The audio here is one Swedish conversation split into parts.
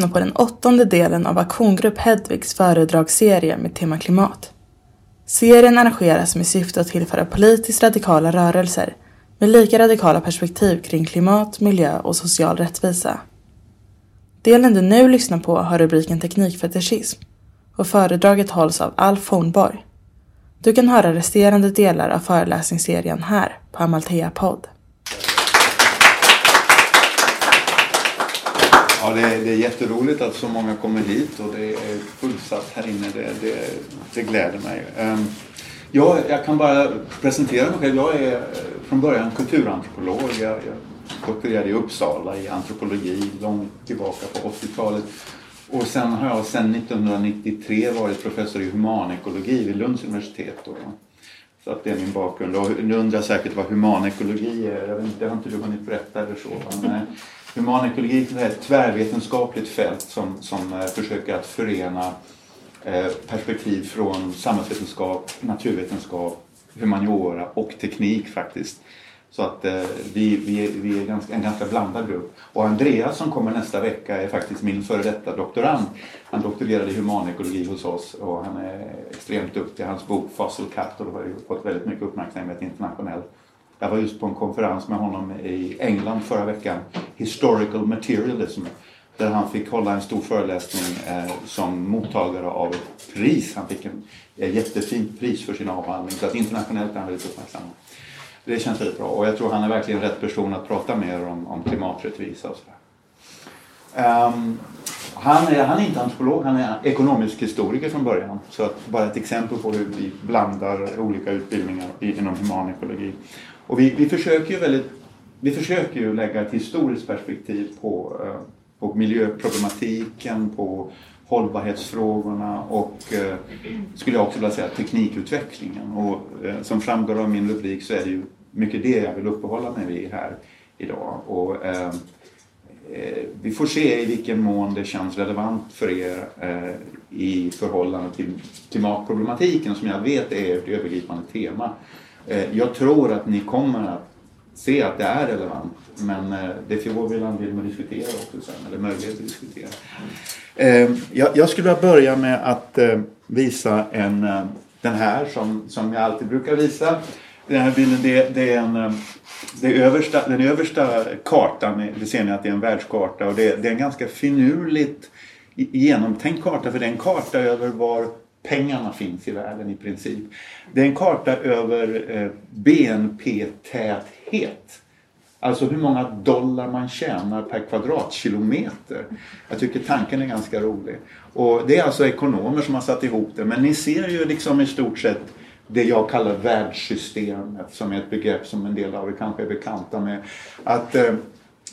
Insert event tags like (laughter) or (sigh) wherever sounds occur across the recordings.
lyssna på den åttonde delen av Aktiongrupp Hedvigs föredragsserie med tema klimat. Serien arrangeras med syfte att tillföra politiskt radikala rörelser med lika radikala perspektiv kring klimat, miljö och social rättvisa. Delen du nu lyssnar på har rubriken Teknikfetischism och föredraget hålls av Alf Fornborg. Du kan höra resterande delar av föreläsningsserien här på Amalthea Podd. Ja, det är, det är jätteroligt att så många kommer hit och det är fullsatt här inne. Det, det, det gläder mig. Ehm, ja, jag, kan bara presentera mig själv. Jag är eh, från början kulturantropolog. Jag, jag doktorerade i Uppsala i antropologi långt tillbaka på 80-talet. Och sen har jag sedan 1993 varit professor i humanekologi vid Lunds universitet. Då. Så att det är min bakgrund. Och nu undrar säkert vad humanekologi är. Jag vet inte, det har inte du hunnit berätta eller så. Men, humanekologi är ett tvärvetenskapligt fält som, som eh, försöker att förena eh, perspektiv från samhällsvetenskap, naturvetenskap, humaniora och teknik faktiskt. Så att eh, vi, vi, vi är ganska, en ganska blandad grupp. Och Andreas som kommer nästa vecka är faktiskt min före detta doktorand. Han doktorerade i humanekologi hos oss och han är extremt duktig. Hans bok Fossil Capital har ju fått väldigt mycket uppmärksamhet internationellt. Jag var just på en konferens med honom i England förra veckan, Historical Materialism, där han fick hålla en stor föreläsning eh, som mottagare av ett pris. Han fick en, ett jättefint pris för sin avhandling, så att internationellt är han väldigt uppmärksammad. Det känns väldigt bra och jag tror han är verkligen rätt person att prata med om, om klimaträttvisa och sådär. Um, han, är, han är inte antropolog, han är ekonomisk historiker från början. Så att bara ett exempel på hur vi blandar olika utbildningar inom humanekologi. Och vi, vi, försöker ju väldigt, vi försöker ju lägga ett historiskt perspektiv på, eh, på miljöproblematiken, på hållbarhetsfrågorna och eh, skulle jag också vilja säga teknikutvecklingen. Och eh, som framgår av min rubrik så är det ju mycket det jag vill uppehålla mig vid här idag. Och, eh vi får se i vilken mån det känns relevant för er eh, i förhållande till klimatproblematiken som jag vet är ett övergripande tema. Eh, jag tror att ni kommer att se att det är relevant men eh, det får vi väl anledning att diskutera också sen, eller möjlighet att diskutera. Eh, jag, skulle vilja börja med att visa en, den här som, som jag alltid brukar visa. Den här bilden det, det är en, det översta, den översta kartan, det ser ni att det är en världskarta och det, det är en ganska finurligt genomtänkt karta för det är en karta över var pengarna finns i världen i princip. Det är en karta över eh, BNP-täthet. Alltså hur många dollar man tjänar per kvadratkilometer. Jag tycker tanken är ganska rolig. Och det är alltså ekonomer som har satt ihop det. Men ni ser ju liksom i stort sett det jag kallar världssystemet som är ett begrepp som en del av er kanske är bekanta med. Att eh,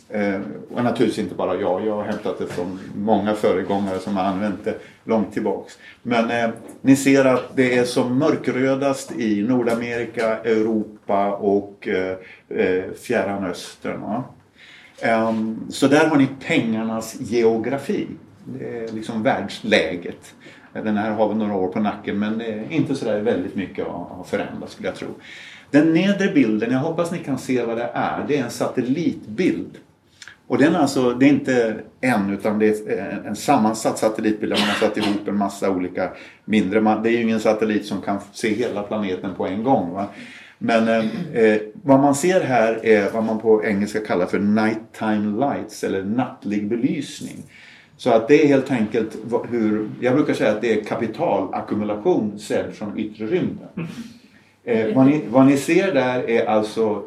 Eh, och naturligtvis inte bara jag, jag har hämtat det från många föregångare som har använt det långt tillbaks. Men eh, ni ser att det är som mörkrödast i Nordamerika, Europa och eh, eh Fjärran Östern. Um, så där har ni pengarnas geografi. Det är liksom världsläget. Den här har vi några år på nacken men eh, inte sådär väldigt mycket har förändrats skulle jag tro. Den nedre bilden, jag hoppas ni kan se vad det är, det är en satellitbild och den alltså, det är inte en utan det är en sammansatt satellitbild där man har satt ihop en massa olika mindre. Det är ju ingen satellit som kan se hela planeten på en gång. Va? Men eh, eh, vad man ser här är vad man på engelska kallar för nighttime lights eller nattlig belysning. Så att det är helt enkelt hur, jag brukar säga att det är kapitalackumulation sedd från yttre rymden. Eh, vad, ni, vad ni ser där är alltså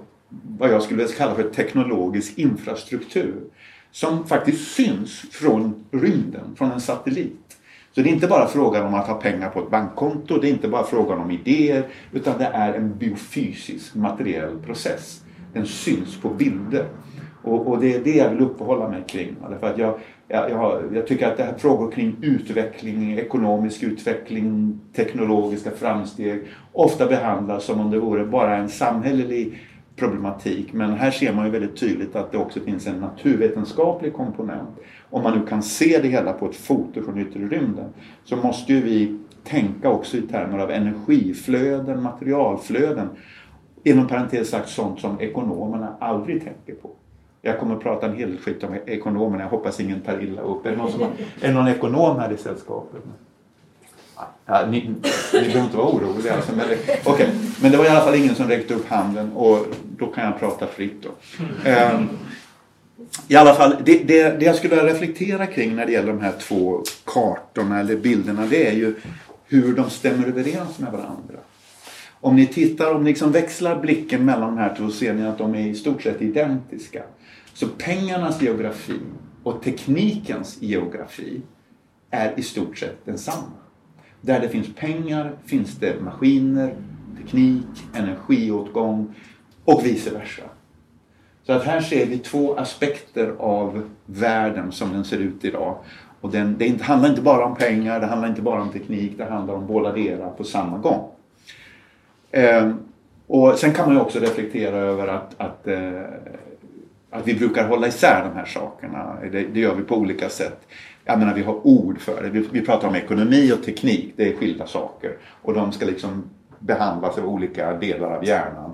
vad jag skulle kalla för teknologisk infrastruktur som faktiskt syns från rymden, från en satellit. Så det är inte bara frågan om att ha pengar på ett bankkonto, det är inte bara frågan om idéer, utan det är en biofysisk materiell process. Den syns på bilder. Och, och det är det jag vill uppehålla mig kring. Därför att jag, jag, jag, jag tycker att det här frågor kring utveckling, ekonomisk utveckling, teknologiska framsteg ofta behandlas som om det vore bara en samhällelig problematik. Men här ser man ju väldigt tydligt att det också finns en naturvetenskaplig komponent. Om man nu kan se det hela på ett foto från yttre rymden så måste ju vi tänka också i termer av energiflöden, materialflöden. Inom parentes sagt sånt som ekonomerna aldrig tänker på. Jag kommer att prata en hel del skit om ekonomerna. Jag hoppas ingen tar illa upp. Är det någon, som är det någon ekonom här i sällskapet? Ja, ni, ni behöver inte vara oroliga. Alltså, men, det, okay. men det var i alla fall ingen som räckte upp handen och då kan jag prata fritt. Då. Um, I alla fall, det, det, det jag skulle reflektera kring när det gäller de här två kartorna eller bilderna det är ju hur de stämmer överens med varandra. Om ni tittar, om ni liksom växlar blicken mellan de här två ser ni att de är i stort sett identiska. Så pengarnas geografi och teknikens geografi är i stort sett densamma. Där det finns pengar finns det maskiner, teknik, energiåtgång och vice versa. Så att här ser vi två aspekter av världen som den ser ut idag. Och den, det handlar inte bara om pengar, det handlar inte bara om teknik, det handlar om båda delar på samma gång. Eh, och sen kan man ju också reflektera över att, att, eh, att vi brukar hålla isär de här sakerna. Det, det, gör vi på olika sätt. Jag menar vi har ord för det. Vi, vi pratar om ekonomi och teknik, det är skilda saker. Och de ska liksom behandlas av olika delar av hjärnan.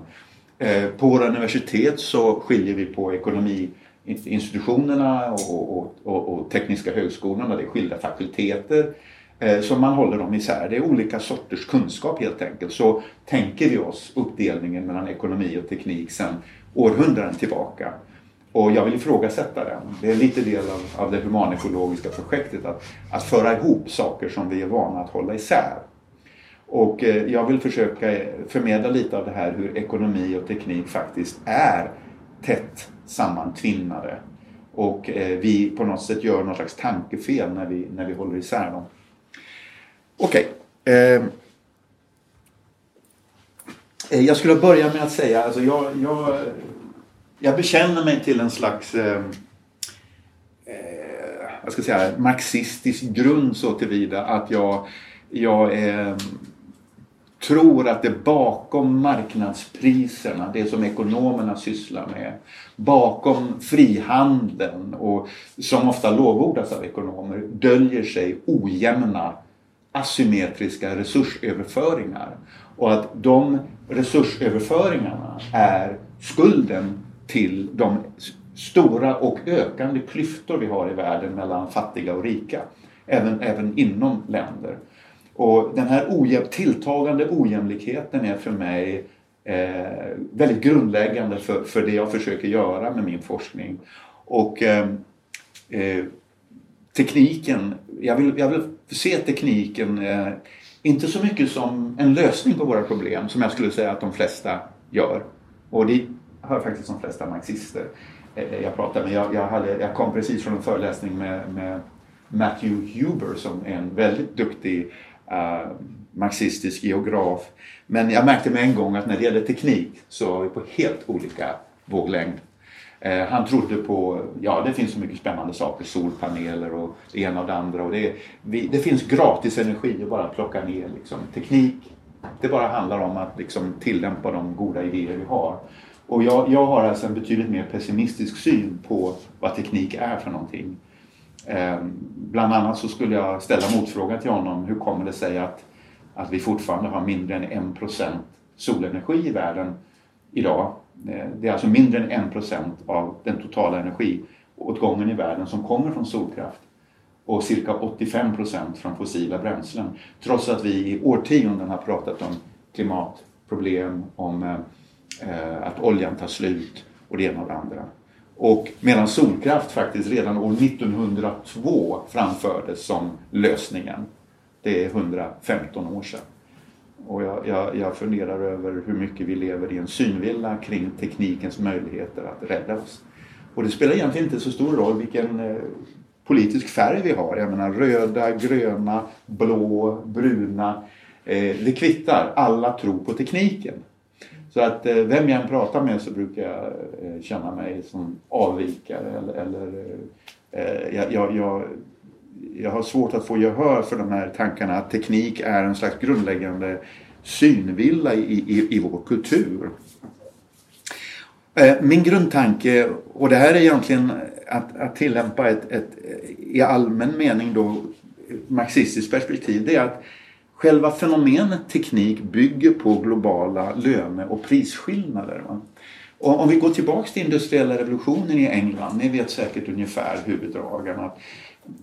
Eh, på våra universitet så skiljer vi på ekonomiinstitutionerna och, och, och, och tekniska högskolorna. Det är skilda fakulteter. Eh, så man håller dem isär. Det är olika sorters kunskap helt enkelt. Så tänker vi oss uppdelningen mellan ekonomi och teknik sedan århundraden tillbaka. Och jag vill ifrågasätta den. Det är lite del av, av det humanekologiska projektet att, att föra ihop saker som vi är vana att hålla isär. Och eh, jag vill försöka förmedla lite av det här hur ekonomi och teknik faktiskt är tätt sammantvinnade. Och eh, vi på något sätt gör något slags tankefel när vi, när vi håller isär dem. Okej. Okay. Eh, eh, jag skulle börja med att säga, alltså jag, jag, jag bekänner mig till en slags eh, eh jag säga, marxistisk grund så tillvida att jag, jag eh, tror att det bakom marknadspriserna, det som ekonomerna sysslar med, bakom frihandeln och som ofta lovordas av ekonomer, döljer sig ojämna asymmetriska resursöverföringar. Och att de resursöverföringarna är skulden till de stora och ökande klyftor vi har i världen mellan fattiga och rika. Även, även inom länder. Och den här ojäm, tilltagande ojämlikheten är för mig eh, väldigt grundläggande för, för det jag försöker göra med min forskning. Och eh, eh, tekniken, jag vill, jag vill se tekniken eh, inte så mycket som en lösning på våra problem som jag skulle säga att de flesta gör. Och det hör faktiskt de flesta marxister eh, eh jag pratar med. Jag, jag, hade, jag kom precis från en föreläsning med, med Matthew Huber som är en väldigt duktig uh, marxistisk geograf. Men jag märkte med en gång att när det gäller teknik så var vi på helt olika våglängd. Eh, han trodde på, ja det finns så mycket spännande saker, solpaneler och det ena och det andra. Och det, vi, det finns gratis energi att bara plocka ner. Liksom. Teknik, det bara handlar om att liksom, tillämpa de goda idéer vi har. Och jag, jag har alltså en betydligt mer pessimistisk syn på vad teknik är för någonting. Eh, bland annat så skulle jag ställa motfrågan till honom, hur kommer det sig att, att vi fortfarande har mindre än 1% solenergi i världen idag? Eh, det är alltså mindre än 1% av den totala energiåtgången i världen som kommer från solkraft och cirka 85% från fossila bränslen. Trots att vi i årtionden har pratat om klimatproblem, om eh, Eh, att oljan tar slut och det ena och det andra. Och medan solkraft faktiskt redan år 1902 framfördes som lösningen. Det är 115 år sedan. Och jag, jag, jag funderar över hur mycket vi lever i en synvilla kring teknikens möjligheter att rädda oss. Och det spelar egentligen inte så stor roll vilken eh, politisk färg vi har. Jag menar röda, gröna, blå, bruna. Eh, det kvittar. Alla tror på tekniken. Så att eh, vem jag än pratar med så brukar jag eh, känna mig som avvikare eller, eller eh, eh, jag, jag, jag jag har svårt att få gehör för de här tankarna att teknik är en slags grundläggande synvilla i, i, i vår kultur. Eh, min grundtanke, och det här är egentligen att, att tillämpa ett, ett, i allmän mening då marxistiskt perspektiv, det är att själva fenomenet teknik bygger på globala löne och prisskillnader. Va? Och om vi går tillbaks till industriella revolutionen i England, ni vet säkert ungefär huvuddragen. Att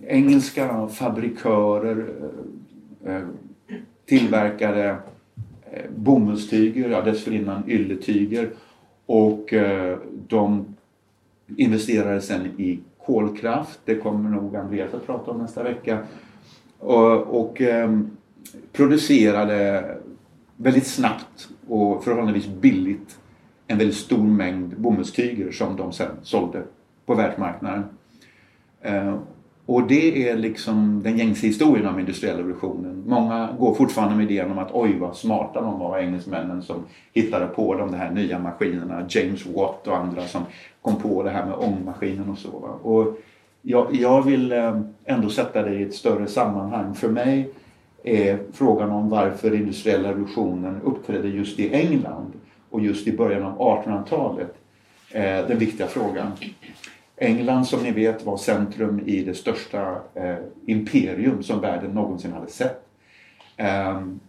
engelska fabrikörer eh, eh, tillverkade eh, bomullstyger, ja, dessförinnan ylletyger och de investerade sen i kolkraft. Det kommer nog Andreas att prata om nästa vecka. Och, och ehm, producerade väldigt snabbt och förhållandevis billigt en väldigt stor mängd bomullstyger som de sen sålde på världsmarknaden. Eh, och det är liksom den gängse historien om industriella revolutionen. Många går fortfarande med idén om att oj vad smarta de var, engelsmännen som hittade på de här nya maskinerna. James Watt och andra som kom på det här med ångmaskinen och så. Och jag, jag vill eh, ändå sätta det i ett större sammanhang. För mig är frågan om varför industriella revolutionen uppträdde just i England och just i början av 1800-talet eh, den viktiga frågan. England som ni vet var centrum i det största eh, imperium som världen någonsin hade sett. Ehm,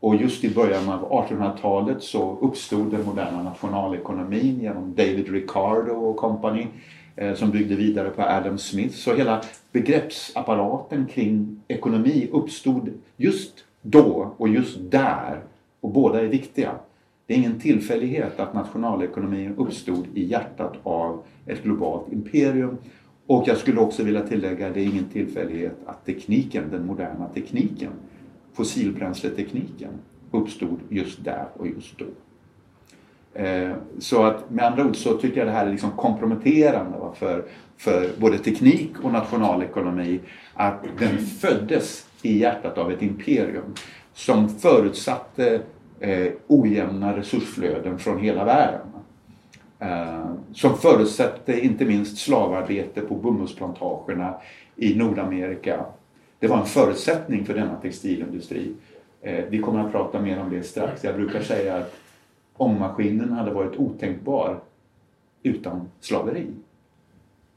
och just i början av 1800-talet så uppstod den moderna nationalekonomin genom David Ricardo och company eh, som byggde vidare på Adam Smith. Så hela begreppsapparaten kring ekonomi uppstod just då och just där och båda är viktiga. Det är ingen tillfällighet att nationalekonomin uppstod i hjärtat av ett globalt imperium. Och jag skulle också vilja tillägga, det är ingen tillfällighet att tekniken, den moderna tekniken, fossilbränsletekniken, uppstod just där och just då. Eh, så att med andra ord så tycker jag det här är liksom komprometterande för, för både teknik och nationalekonomi att den föddes i hjärtat av ett imperium som förutsatte eh, ojämna resursflöden från hela världen. Eh, som förutsatte inte minst slavarbete på bomullsplantagerna i Nordamerika. Det var en förutsättning för denna textilindustri. Eh, vi kommer att prata mer om det strax. Jag brukar säga att ångmaskinen hade varit otänkbar utan slaveri.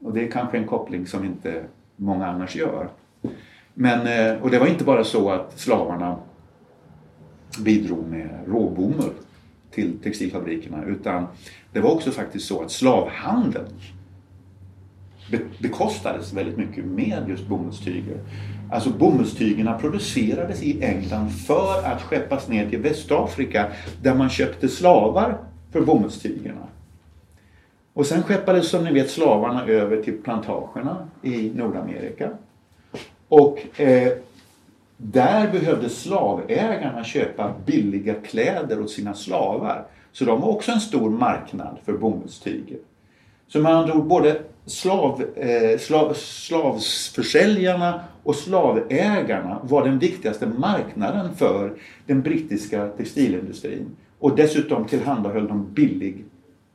Och det är kanske en koppling som inte många annars gör. Men, eh, och det var inte bara så att slavarna bidrog med råbomull till textilfabrikerna utan det var också faktiskt så att slavhandeln bekostades väldigt mycket med just bomullstyger. Alltså bomullstygerna producerades i England för att skeppas ner till Västafrika där man köpte slavar för bomullstygerna. Och sen skeppades som ni vet slavarna över till plantagerna i Nordamerika. Och eh, där behövde slavägarna köpa billiga kläder åt sina slavar. Så de var också en stor marknad för bomullstyger. Så med andra ord, både slav, eh, slav, slavförsäljarna och slavägarna var den viktigaste marknaden för den brittiska textilindustrin. Och dessutom tillhandahöll de billig,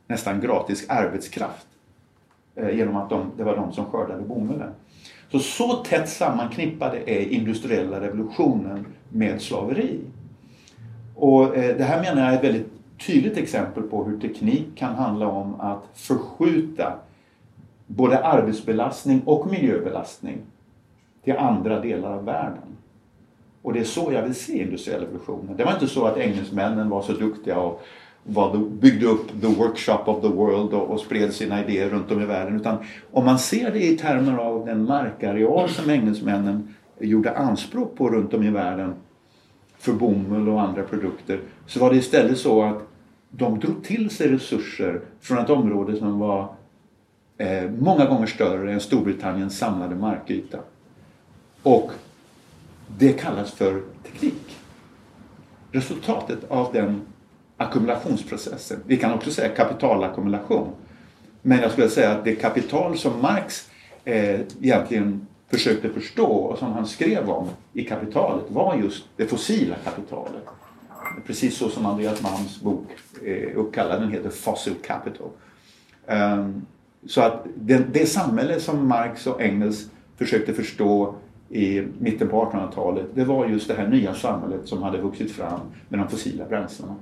nästan gratis arbetskraft. Eh, genom att de, det var de som skördade bomullen. Så, så tätt sammanknippade är industriella revolutionen med slaveri. Och eh, det här menar jag är ett väldigt tydligt exempel på hur teknik kan handla om att förskjuta både arbetsbelastning och miljöbelastning till andra delar av världen. Och det är så jag vill se industriella revolutionen. Det var inte så att engelsmännen var så duktiga och var, byggde upp the workshop of the world och, och spred sina idéer runt om i världen. Utan om man ser det i termer av den markareal som engelsmännen gjorde anspråk på runt om i världen för bomull och andra produkter så var det istället så att de drog till sig resurser från ett område som var eh, många gånger större än Storbritanniens samlade markyta. Och det kallas för teknik. Resultatet av den ackumulationsprocessen. Vi kan också säga kapitalackumulation. Men jag skulle säga att det kapital som Marx eh, egentligen försökte förstå och som han skrev om i kapitalet var just det fossila kapitalet. Precis så som Andreas Malms bok eh, är uppkallad, den heter Fossil Capital. Um, så att det, det samhälle som Marx och Engels försökte förstå i mitten på 1800-talet, det var just det här nya samhället som hade vuxit fram med de fossila bränslena.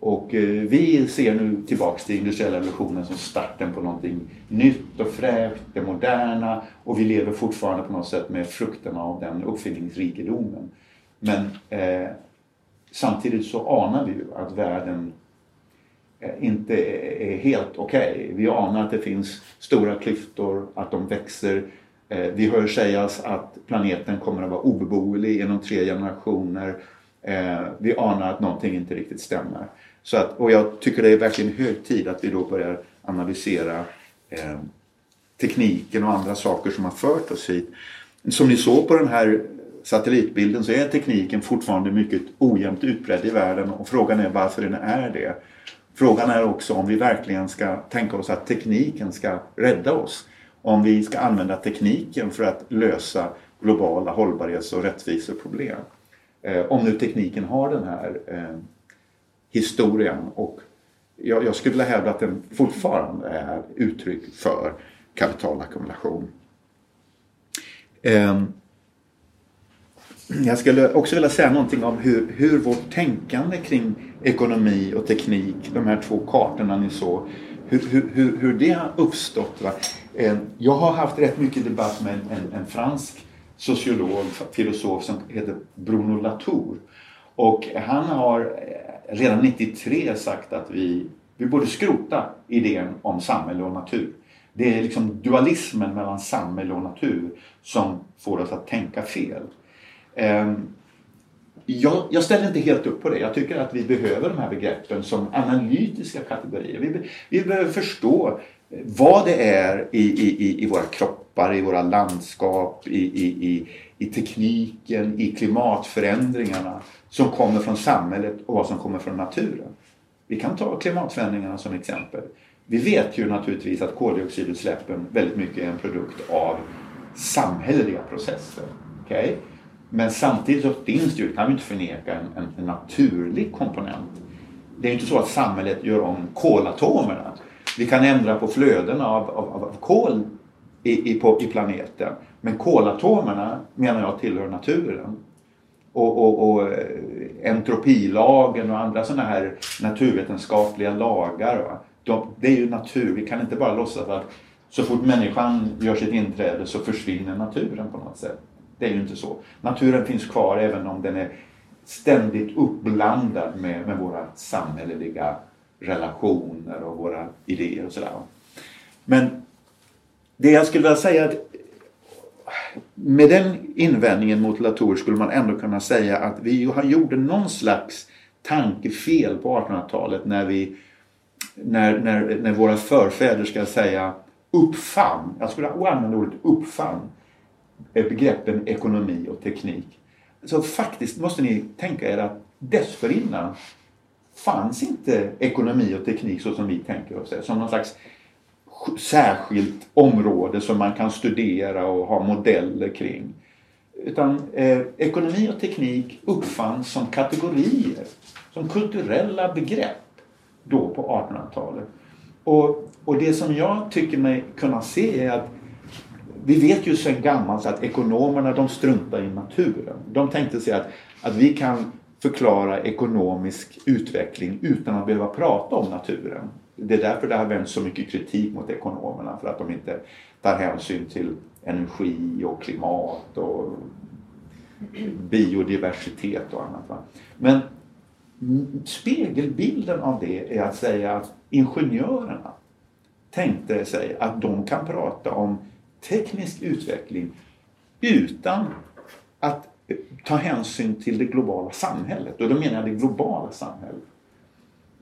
Och eh, vi ser nu tillbaks till industriella revolutionen som starten på någonting nytt och fräscht, det moderna och vi lever fortfarande på något sätt med frukterna av den uppfinningsrikedomen. Men eh, samtidigt så anar vi ju att världen eh, inte är helt okej. Okay. Vi anar att det finns stora klyftor, att de växer. Eh, vi hör sägas att planeten kommer att vara obeboelig inom tre generationer. Eh, vi anar att någonting inte riktigt stämmer. Så att, och jag tycker det är verkligen hög tid att vi då börjar analysera tekniken och andra saker som har fört oss hit. Som ni såg på den här satellitbilden så är tekniken fortfarande mycket ojämnt utbredd i världen och frågan är varför den är det. Frågan är också om vi verkligen ska tänka oss att tekniken ska rädda oss. Om vi ska använda tekniken för att lösa globala hållbarhets och rättviseproblem. Eh, om nu tekniken har den här eh, historien och jag skulle vilja hävda att den fortfarande är uttryck för kapitalackumulation. Ehm, jag skulle också vilja säga någonting om hur, hur vårt tänkande kring ekonomi och teknik, de här två kartorna ni såg, hur, hur, hur det har uppstått. Va? Eh, jag har haft rätt mycket debatt med en, en fransk sociolog, filosof som heter Bruno Latour. Och han har eh, redan 93 sagt att vi, vi borde skrota idén om samhälle och natur. Det är liksom dualismen mellan samhälle och natur som får oss att tänka fel. Ehm, jag, jag, ställer inte helt upp på det. Jag tycker att vi behöver de här begreppen som analytiska kategorier. Vi, vi behöver förstå eh, vad det är i, i, i våra kroppar, i våra landskap, i, i, i tekniken, i klimatförändringarna som kommer från samhället och vad som kommer från naturen. Vi kan ta klimatförändringarna som exempel. Vi vet ju naturligtvis att koldioxidutsläppen väldigt mycket är en produkt av samhälleliga processer. Okay? Men samtidigt så finns det ju, kan vi inte förneka, en, en, en naturlig komponent. Det är inte så att samhället gör om kolatomerna. Vi kan ändra på flödena av, av, av kol i, i, på, i planeten. Men kolatomerna menar jag tillhör naturen och, och, och eh, entropilagen och andra sådana här naturvetenskapliga lagar. Va? De, det är ju natur. Vi kan inte bara låtsas att så fort människan gör sitt inträde så försvinner naturen på något sätt. Det är ju inte så. Naturen finns kvar även om den är ständigt uppblandad med, med våra samhälleliga relationer och våra idéer och sådär. Men det jag skulle vilja säga att med den invändningen mot Latour skulle man ändå kunna säga att vi gjorde någon slags tankefel på 1800-talet när vi när, när, när våra förfäder ska säga uppfann, jag skulle använda ordet uppfann, begreppen ekonomi och teknik. Så faktiskt måste ni tänka er att dessförinnan fanns inte ekonomi och teknik så som vi tänker oss det. Som någon slags särskilt område som man kan studera och ha modeller kring. Utan eh, ekonomi och teknik uppfanns som kategorier, som kulturella begrepp då på 1800-talet. Och, och det som jag tycker mig kunna se är att vi vet ju sedan gammalt att ekonomerna de struntar i naturen. De tänkte sig att, att vi kan förklara ekonomisk utveckling utan att behöva prata om naturen. Det är därför det har vänt så mycket kritik mot ekonomerna för att de inte tar hänsyn till energi och klimat och biodiversitet och annat. Va? Men spegelbilden av det är att säga att ingenjörerna tänkte sig att de kan prata om teknisk utveckling utan att ta hänsyn till det globala samhället. Och då menar jag det globala samhället.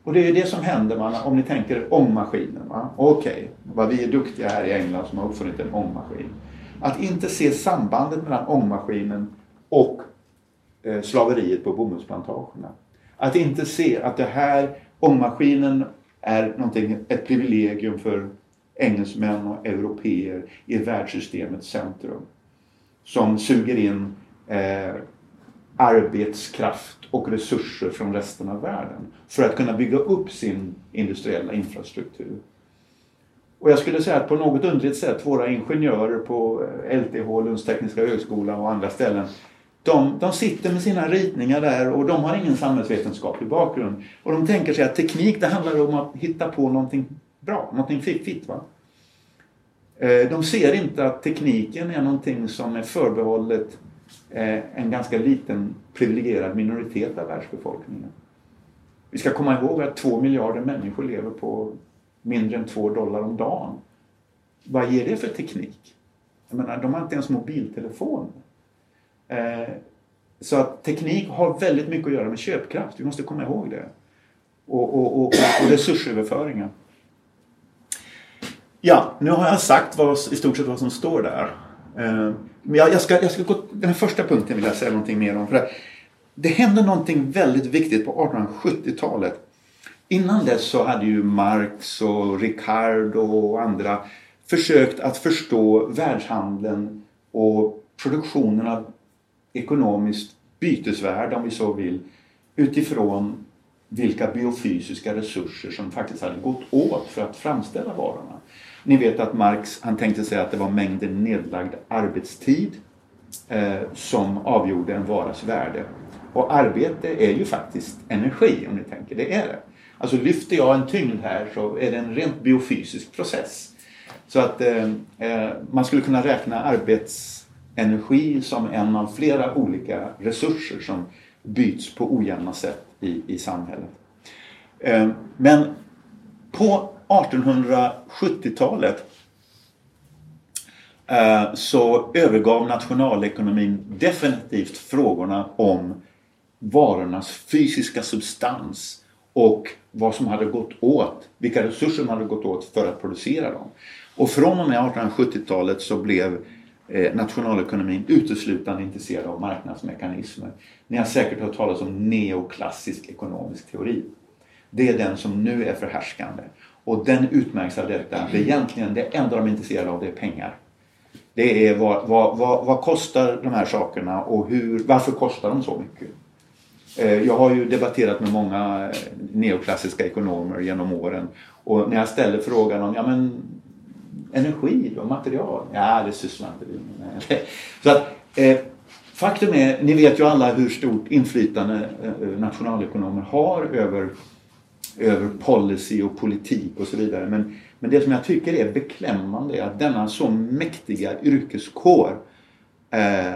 Och det är det som händer man, om ni tänker ångmaskinen. Okej, okay, vad vi är duktiga här i England som har uppfunnit en ångmaskin. Att inte se sambandet mellan ångmaskinen och eh, slaveriet på bomullsplantagerna. Att inte se att det här, ångmaskinen är någonting, ett privilegium för engelsmän och europeer i världssystemets centrum. Som suger in eh, arbetskraft och resurser från resten av världen för att kunna bygga upp sin industriella infrastruktur. Och jag skulle säga att på något underligt sätt, våra ingenjörer på eh, LTH, Lunds tekniska högskola och andra ställen, de, de sitter med sina ritningar där och de har ingen samhällsvetenskaplig bakgrund. Och de tänker sig att teknik det handlar om att hitta på någonting bra, någonting fiffigt. Va? Eh, de ser inte att tekniken är någonting som är förbehållet eh, en ganska liten privilegierad minoritet av världsbefolkningen. Vi ska komma ihåg att två miljarder människor lever på mindre än två dollar om dagen. Vad ger det för teknik? Jag menar, de har inte ens mobiltelefon. Eh, så att teknik har väldigt mycket att göra med köpkraft. Vi måste komma ihåg det. Och, och, och, och resursöverföringar. Ja, nu har jag sagt vad, i stort sett vad som står där. Eh, men jag, jag, ska, jag ska gå, den första punkten vill jag säga någonting mer om. För det, det hände någonting väldigt viktigt på 1870-talet. Innan dess så hade ju Marx och Ricardo och andra försökt att förstå världshandeln och produktionen av ekonomiskt bytesvärde om vi så vill utifrån vilka biofysiska resurser som faktiskt hade gått åt för att framställa varorna. Ni vet att Marx han tänkte sig att det var mängden nedlagd arbetstid eh, som avgjorde en varas värde. Och arbete är ju faktiskt energi om ni tänker, det är det. Alltså lyfter jag en tyngd här så är det en rent biofysisk process. Så att eh, eh man skulle kunna räkna arbetsenergi som en av flera olika resurser som byts på ojämna sätt i, i samhället. Eh, men på 1870-talet eh, så övergav nationalekonomin definitivt frågorna om varornas fysiska substans och vad som hade gått åt, vilka resurser som hade gått åt för att producera dem. Och från och med 1870-talet så blev eh, nationalekonomin uteslutande intresserad av marknadsmekanismer. Ni har säkert hört talas om neoklassisk ekonomisk teori. Det är den som nu är förhärskande. Och den utmärks av detta. Det, egentligen, det enda de är intresserade av det är pengar. Det är vad, vad, vad, vad kostar de här sakerna och hur, varför kostar de så mycket? Eh, jag har ju debatterat med många eh, neoklassiska ekonomer genom åren och när jag ställer frågan om ja, men, energi och material, ja det sysslar inte vi med. (laughs) Så att, eh, faktum är, ni vet ju alla hur stort inflytande eh, nationalekonomer har över, över policy och politik och så vidare. Men, men det som jag tycker är beklämmande är att denna så mäktiga yrkeskår eh,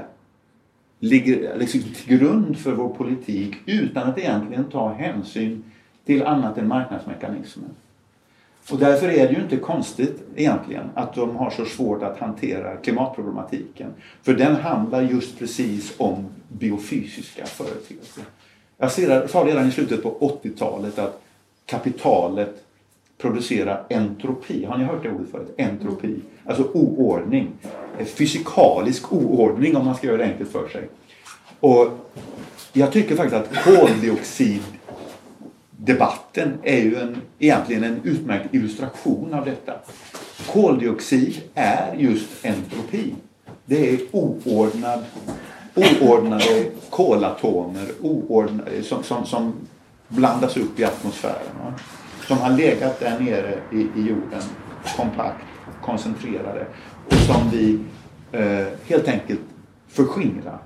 ligger liksom till grund för vår politik utan att egentligen ta hänsyn till annat än marknadsmekanismen. Och därför är det ju inte konstigt egentligen att de har så svårt att hantera klimatproblematiken. För den handlar just precis om biofysiska företeelser. Jag sa redan i slutet på 80-talet att kapitalet producerar entropi. Har ni hört det ordet förut? Entropi. Alltså oordning. Fysikalisk oordning om man ska göra det enkelt för sig. Och jag tycker faktiskt att koldioxiddebatten är ju en, egentligen en utmärkt illustration av detta. Koldioxid är just entropi. Det är oordnad, oordnade kolatomer oordnade, som, som, som blandas upp i atmosfären som har legat där nere i, i jorden kompakt, koncentrerade och som vi eh, helt enkelt förskingrar.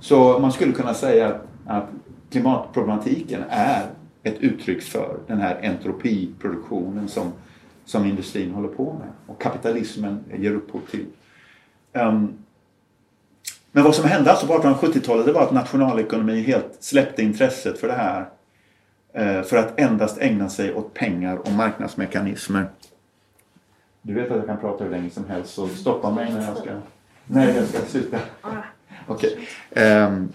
Så man skulle kunna säga att, att klimatproblematiken är ett uttryck för den här entropiproduktionen som, som industrin håller på med och kapitalismen ger upphov till. Um, men vad som hände alltså på 1870-talet det var att nationalekonomin helt släppte intresset för det här Eh, för att endast ägna sig åt pengar och marknadsmekanismer. Du vet att jag kan prata hur länge som helst så stoppa mig när jag ska, när jag ska sluta. Okej. Okay. Um,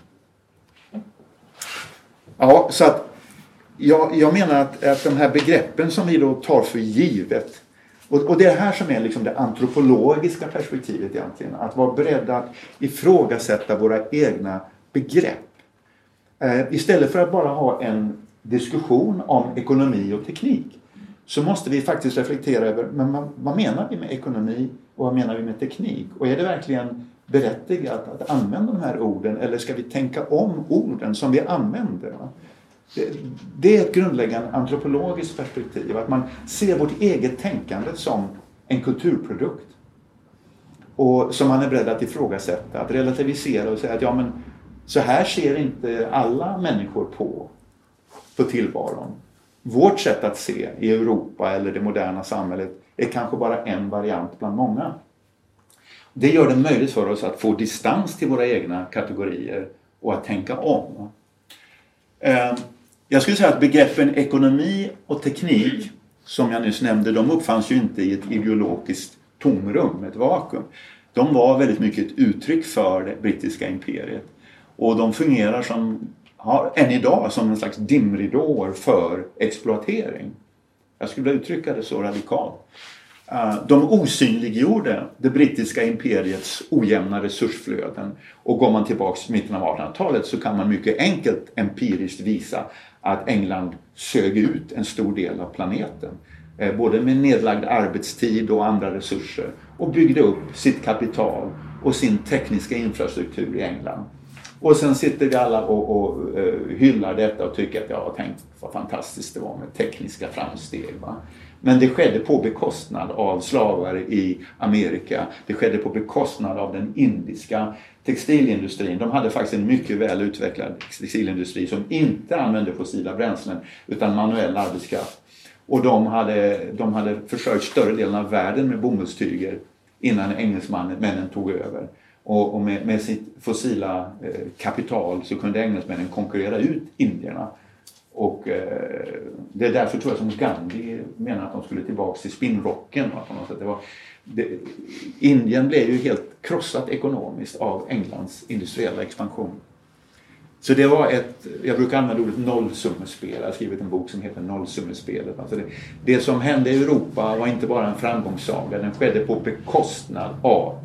ja, så att jag, jag menar att, att de här begreppen som vi då tar för givet och, och det är det här som är liksom det antropologiska perspektivet egentligen. Att vara beredda att ifrågasätta våra egna begrepp. Eh, istället för att bara ha en diskussion om ekonomi och teknik så måste vi faktiskt reflektera över men vad menar vi med ekonomi och vad menar vi med teknik? Och är det verkligen berättigat att använda de här orden eller ska vi tänka om orden som vi använder? Det, det är ett grundläggande antropologiskt perspektiv, att man ser vårt eget tänkande som en kulturprodukt. Och som man är beredd att ifrågasätta, att relativisera och säga att ja men så här ser inte alla människor på på tillvaron. Vårt sätt att se i Europa eller det moderna samhället är kanske bara en variant bland många. Det gör det möjligt för oss att få distans till våra egna kategorier och att tänka om. Eh, jag skulle säga att begreppen ekonomi och teknik som jag nyss nämnde, de uppfanns ju inte i ett ideologiskt tomrum, ett vakuum. De var väldigt mycket ett uttryck för det brittiska imperiet. Och de fungerar som, har, än idag som en slags dimridåer för exploatering. Jag skulle vilja uttrycka det så radikalt. Eh, de osynliggjorde det brittiska imperiets ojämna resursflöden. Och går man tillbaks till mitten av 1800-talet så kan man mycket enkelt empiriskt visa att England sög ut en stor del av planeten. Eh, både med nedlagd arbetstid och andra resurser. Och byggde upp sitt kapital och sin tekniska infrastruktur i England. Och sen sitter vi alla och, och och hyllar detta och tycker att ja, tänk vad fantastiskt det var med tekniska framsteg. Va? Men det skedde på bekostnad av slavar i Amerika. Det skedde på bekostnad av den indiska textilindustrin. De hade faktiskt en mycket väl utvecklad textilindustri som inte använde fossila bränslen utan manuell arbetskraft. Och de hade, de hade försörjt större delen av världen med bomullstyger innan engelsmännen tog över. Och, och med, med, sitt fossila eh, kapital så kunde engelsmännen konkurrera ut indierna. Och eh, det är därför tror jag som Gandhi menar att de skulle tillbaka till spinnrocken. På något sätt. Det var, det, Indien blev ju helt krossat ekonomiskt av Englands industriella expansion. Så det var ett, jag brukar använda ordet nollsummespel. Jag har skrivit en bok som heter Nollsummespelet. Alltså det, det som hände i Europa var inte bara en framgångssaga, den skedde på bekostnad av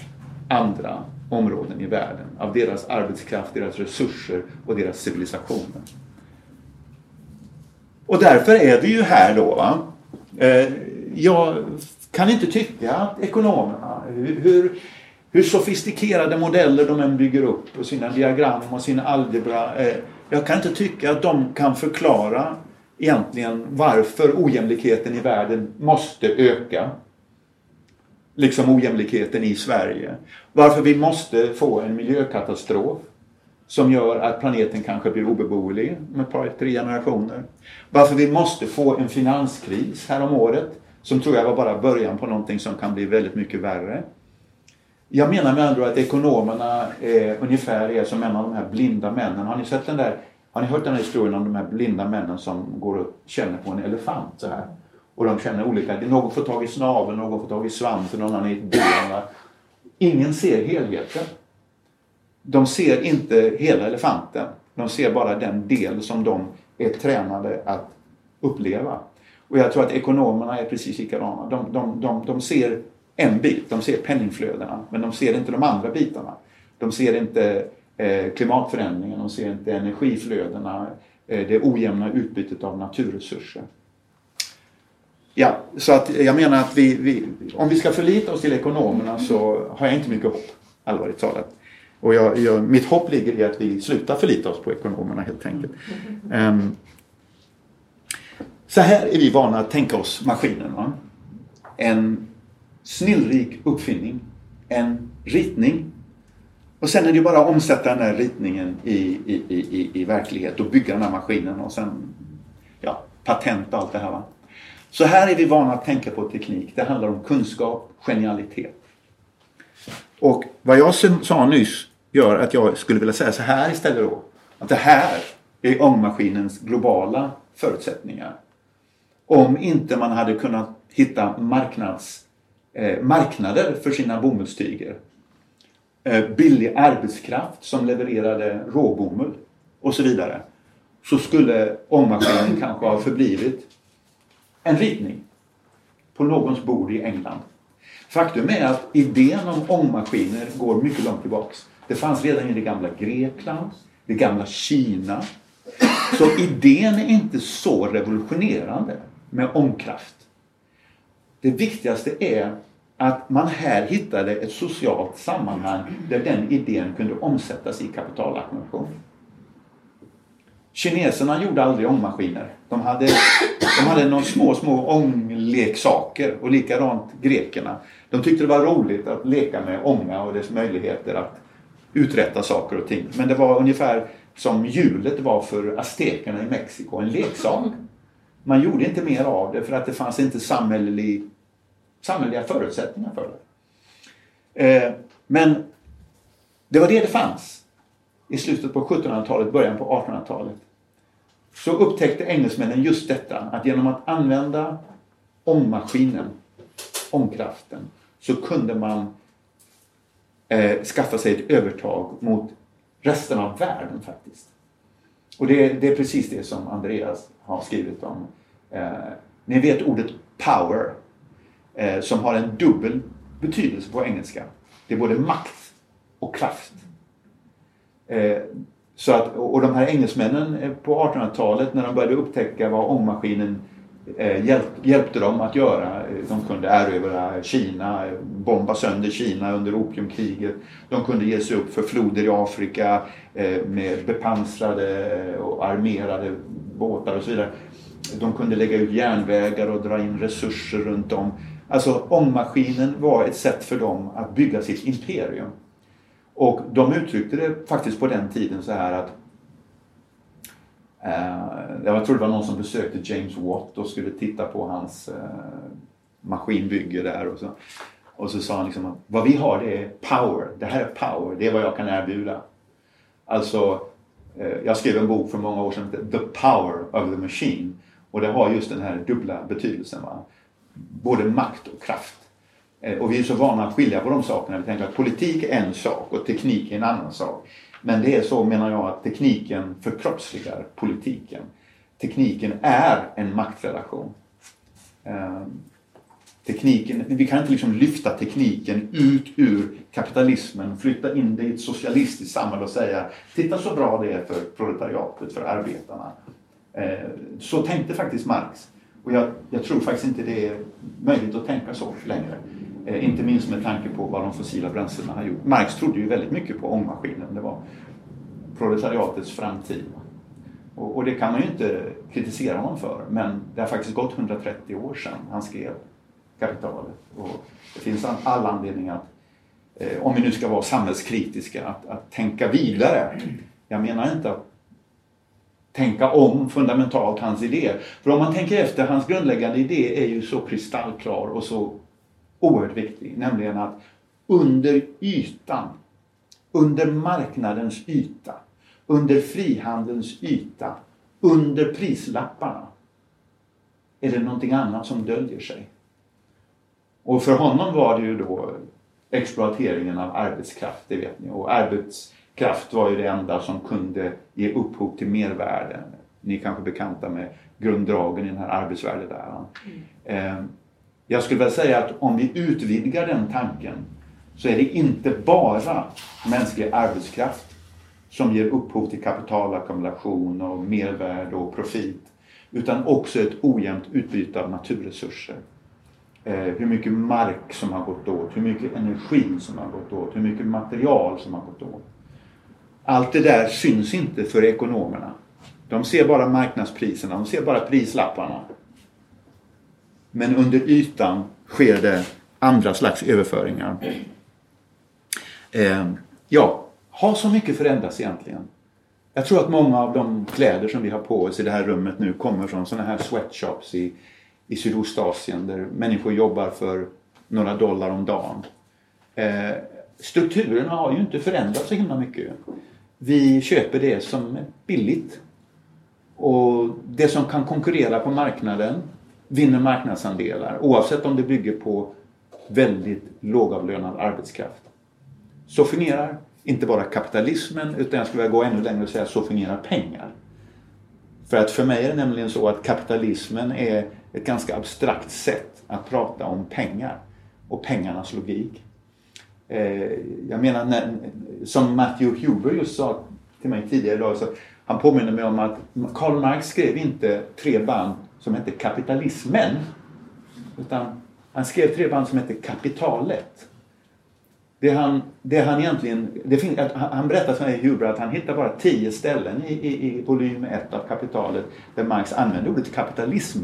andra områden i världen. Av deras arbetskraft, deras resurser och deras civilisationer. Och därför är vi ju här då. Va? Eh, jag kan inte tycka att ekonomerna, hur, hur sofistikerade modeller de än bygger upp och sina diagram och sin algebra. Eh, jag kan inte tycka att de kan förklara egentligen varför ojämlikheten i världen måste öka. Liksom ojämlikheten i Sverige. Varför vi måste få en miljökatastrof som gör att planeten kanske blir obeboelig om ett par, tre generationer. Varför vi måste få en finanskris här om året som tror jag var bara början på någonting som kan bli väldigt mycket värre. Jag menar med andra ord att ekonomerna är, ungefär är som en av de här blinda männen. Har ni sett den där har ni hört den här historien om de här blinda männen som går och känner på en elefant så här? Och de känner olika, någon får tag i snaven, någon får tag i svansen, någon annan i benen. Ingen ser helheten. De ser inte hela elefanten. De ser bara den del som de är tränade att uppleva. Och jag tror att ekonomerna är precis likadana. De, de, de, de ser en bit, de ser penningflödena, men de ser inte de andra bitarna. De ser inte eh, klimatförändringen, de ser inte energiflödena, eh, det ojämna utbytet av naturresurser. Ja, så att jag menar att vi, vi, om vi ska förlita oss till ekonomerna så har jag inte mycket hopp, allvarligt talat. Och jag, jag, mitt hopp ligger i att vi slutar förlita oss på ekonomerna helt enkelt. Um, så här är vi vana att tänka oss maskinen. Va? En snillrik uppfinning, en ritning. Och sen är det bara att omsätta den här ritningen i, i, i, i verklighet och bygga den här maskinen och sen ja, patent och allt det här. Va? Så här är vi vana att tänka på teknik. Det handlar om kunskap, genialitet. Och vad jag sa nyss gör att jag skulle vilja säga så här istället då. Att det här är ångmaskinens globala förutsättningar. Om inte man hade kunnat hitta marknads, eh, marknader för sina bomullstyger. Eh, billig arbetskraft som levererade råbomull och så vidare. Så skulle ångmaskinen kanske ha förblivit en ritning på någons bord i England. Faktum är att idén om ångmaskiner går mycket långt tillbaks. Det fanns redan i det gamla Grekland, det gamla Kina. Så idén är inte så revolutionerande med ångkraft. Det viktigaste är att man här hittade ett socialt sammanhang där den idén kunde omsättas i kapitalackumulation. Kineserna gjorde aldrig ångmaskiner. De hade, de hade några små, små ångleksaker och likadant grekerna. De tyckte det var roligt att leka med ånga och dess möjligheter att uträtta saker och ting. Men det var ungefär som hjulet var för aztekerna i Mexiko, en leksak. Man gjorde inte mer av det för att det fanns inte samhällelig, samhälleliga förutsättningar för det. Eh, men det var det det fanns i slutet på 1700-talet, början på 1800-talet. så upptäckte engelsmännen just detta att genom att använda ångmaskinen, ångkraften, så kunde man eh, skaffa sig ett övertag mot resten av världen faktiskt. Och det, det är precis det som Andreas har skrivit om. Eh, ni vet ordet power eh, som har en dubbel betydelse på engelska. Det är både makt och kraft. Eh, så att, och de här engelsmännen eh, på 1800-talet när de började upptäcka vad ångmaskinen eh, hjälp, hjälpte dem att göra. Eh, de kunde erövra Kina, bomba sönder Kina under opiumkriget. De kunde ge sig upp för floder i Afrika eh, med bepansrade och armerade båtar och så vidare. De kunde lägga ut järnvägar och dra in resurser runt om. Alltså ångmaskinen var ett sätt för dem att bygga sitt imperium. Och de uttryckte det faktiskt på den tiden så här att eh, jag tror det var någon som besökte James Watt och skulle titta på hans eh, maskinbygge där och så. Och så sa han liksom att vad vi har det är power. Det här är power. Det är vad jag kan erbjuda. Alltså, eh, jag skrev en bok för många år sedan, The Power of the Machine. Och det har just den här dubbla betydelsen. Va? Både makt och kraft. Eh, och vi är så vana att skilja på de sakerna. Vi tänker att politik är en sak och teknik är en annan sak. Men det är så menar jag att tekniken förkroppsligar politiken. Tekniken är en maktrelation. Eh, tekniken, vi kan inte liksom lyfta tekniken ut ur kapitalismen, flytta in det i ett socialistiskt samhälle och säga titta så bra det är för proletariatet, för arbetarna. Eh, så tänkte faktiskt Marx. Och jag, jag tror faktiskt inte det är möjligt att tänka så längre. Eh, inte minst med tanke på vad de fossila bränslena har gjort. Marx trodde ju väldigt mycket på ångmaskinen. Det var proletariatets framtid. Och, och, det kan man ju inte kritisera honom för. Men det har faktiskt gått 130 år sedan han skrev Kapitalet. Och det finns all anledning att, eh, om vi nu ska vara samhällskritiska, att, att tänka vidare. Jag menar inte att tänka om fundamentalt hans idé. För om man tänker efter, hans grundläggande idé är ju så kristallklar och så oerhört viktig, nämligen att under ytan, under marknadens yta, under frihandelns yta, under prislapparna är det någonting annat som döljer sig. Och för honom var det ju då exploateringen av arbetskraft, det vet ni. Och arbetskraft var ju det enda som kunde ge upphov till mervärde. Ni är kanske bekanta med grunddragen i den här arbetsvärdeläran. Mm. Jag skulle vilja säga att om vi utvidgar den tanken så är det inte bara mänsklig arbetskraft som ger upphov till kapitalackumulation och mervärde och profit. Utan också ett ojämnt utbyte av naturresurser. Eh, hur mycket mark som har gått åt, hur mycket energi som har gått åt, hur mycket material som har gått åt. Allt det där syns inte för ekonomerna. De ser bara marknadspriserna, de ser bara prislapparna. Men under ytan sker det andra slags överföringar. Eh, ja, har så mycket förändrats egentligen? Jag tror att många av de kläder som vi har på oss i det här rummet nu kommer från sådana här sweatshops i, i Sydostasien där människor jobbar för några dollar om dagen. Eh, strukturerna har ju inte förändrats så himla mycket. Vi köper det som är billigt. Och det som kan konkurrera på marknaden vinner marknadsandelar oavsett om det bygger på väldigt lågavlönad arbetskraft. Så fungerar inte bara kapitalismen utan jag skulle vilja gå ännu längre och säga så fungerar pengar. För att för mig är det nämligen så att kapitalismen är ett ganska abstrakt sätt att prata om pengar och pengarnas logik. Eh, jag menar, när, som Matthew Huber just sa till mig tidigare idag, så han påminner mig om att Karl Marx skrev inte tre band som hette Kapitalismen. Utan han skrev tre band som hette Kapitalet. Det han, det han egentligen, det fin, han berättar för mig Huber att han hittar bara tio ställen i, i, i volym 1 av Kapitalet där Marx använder ordet kapitalism.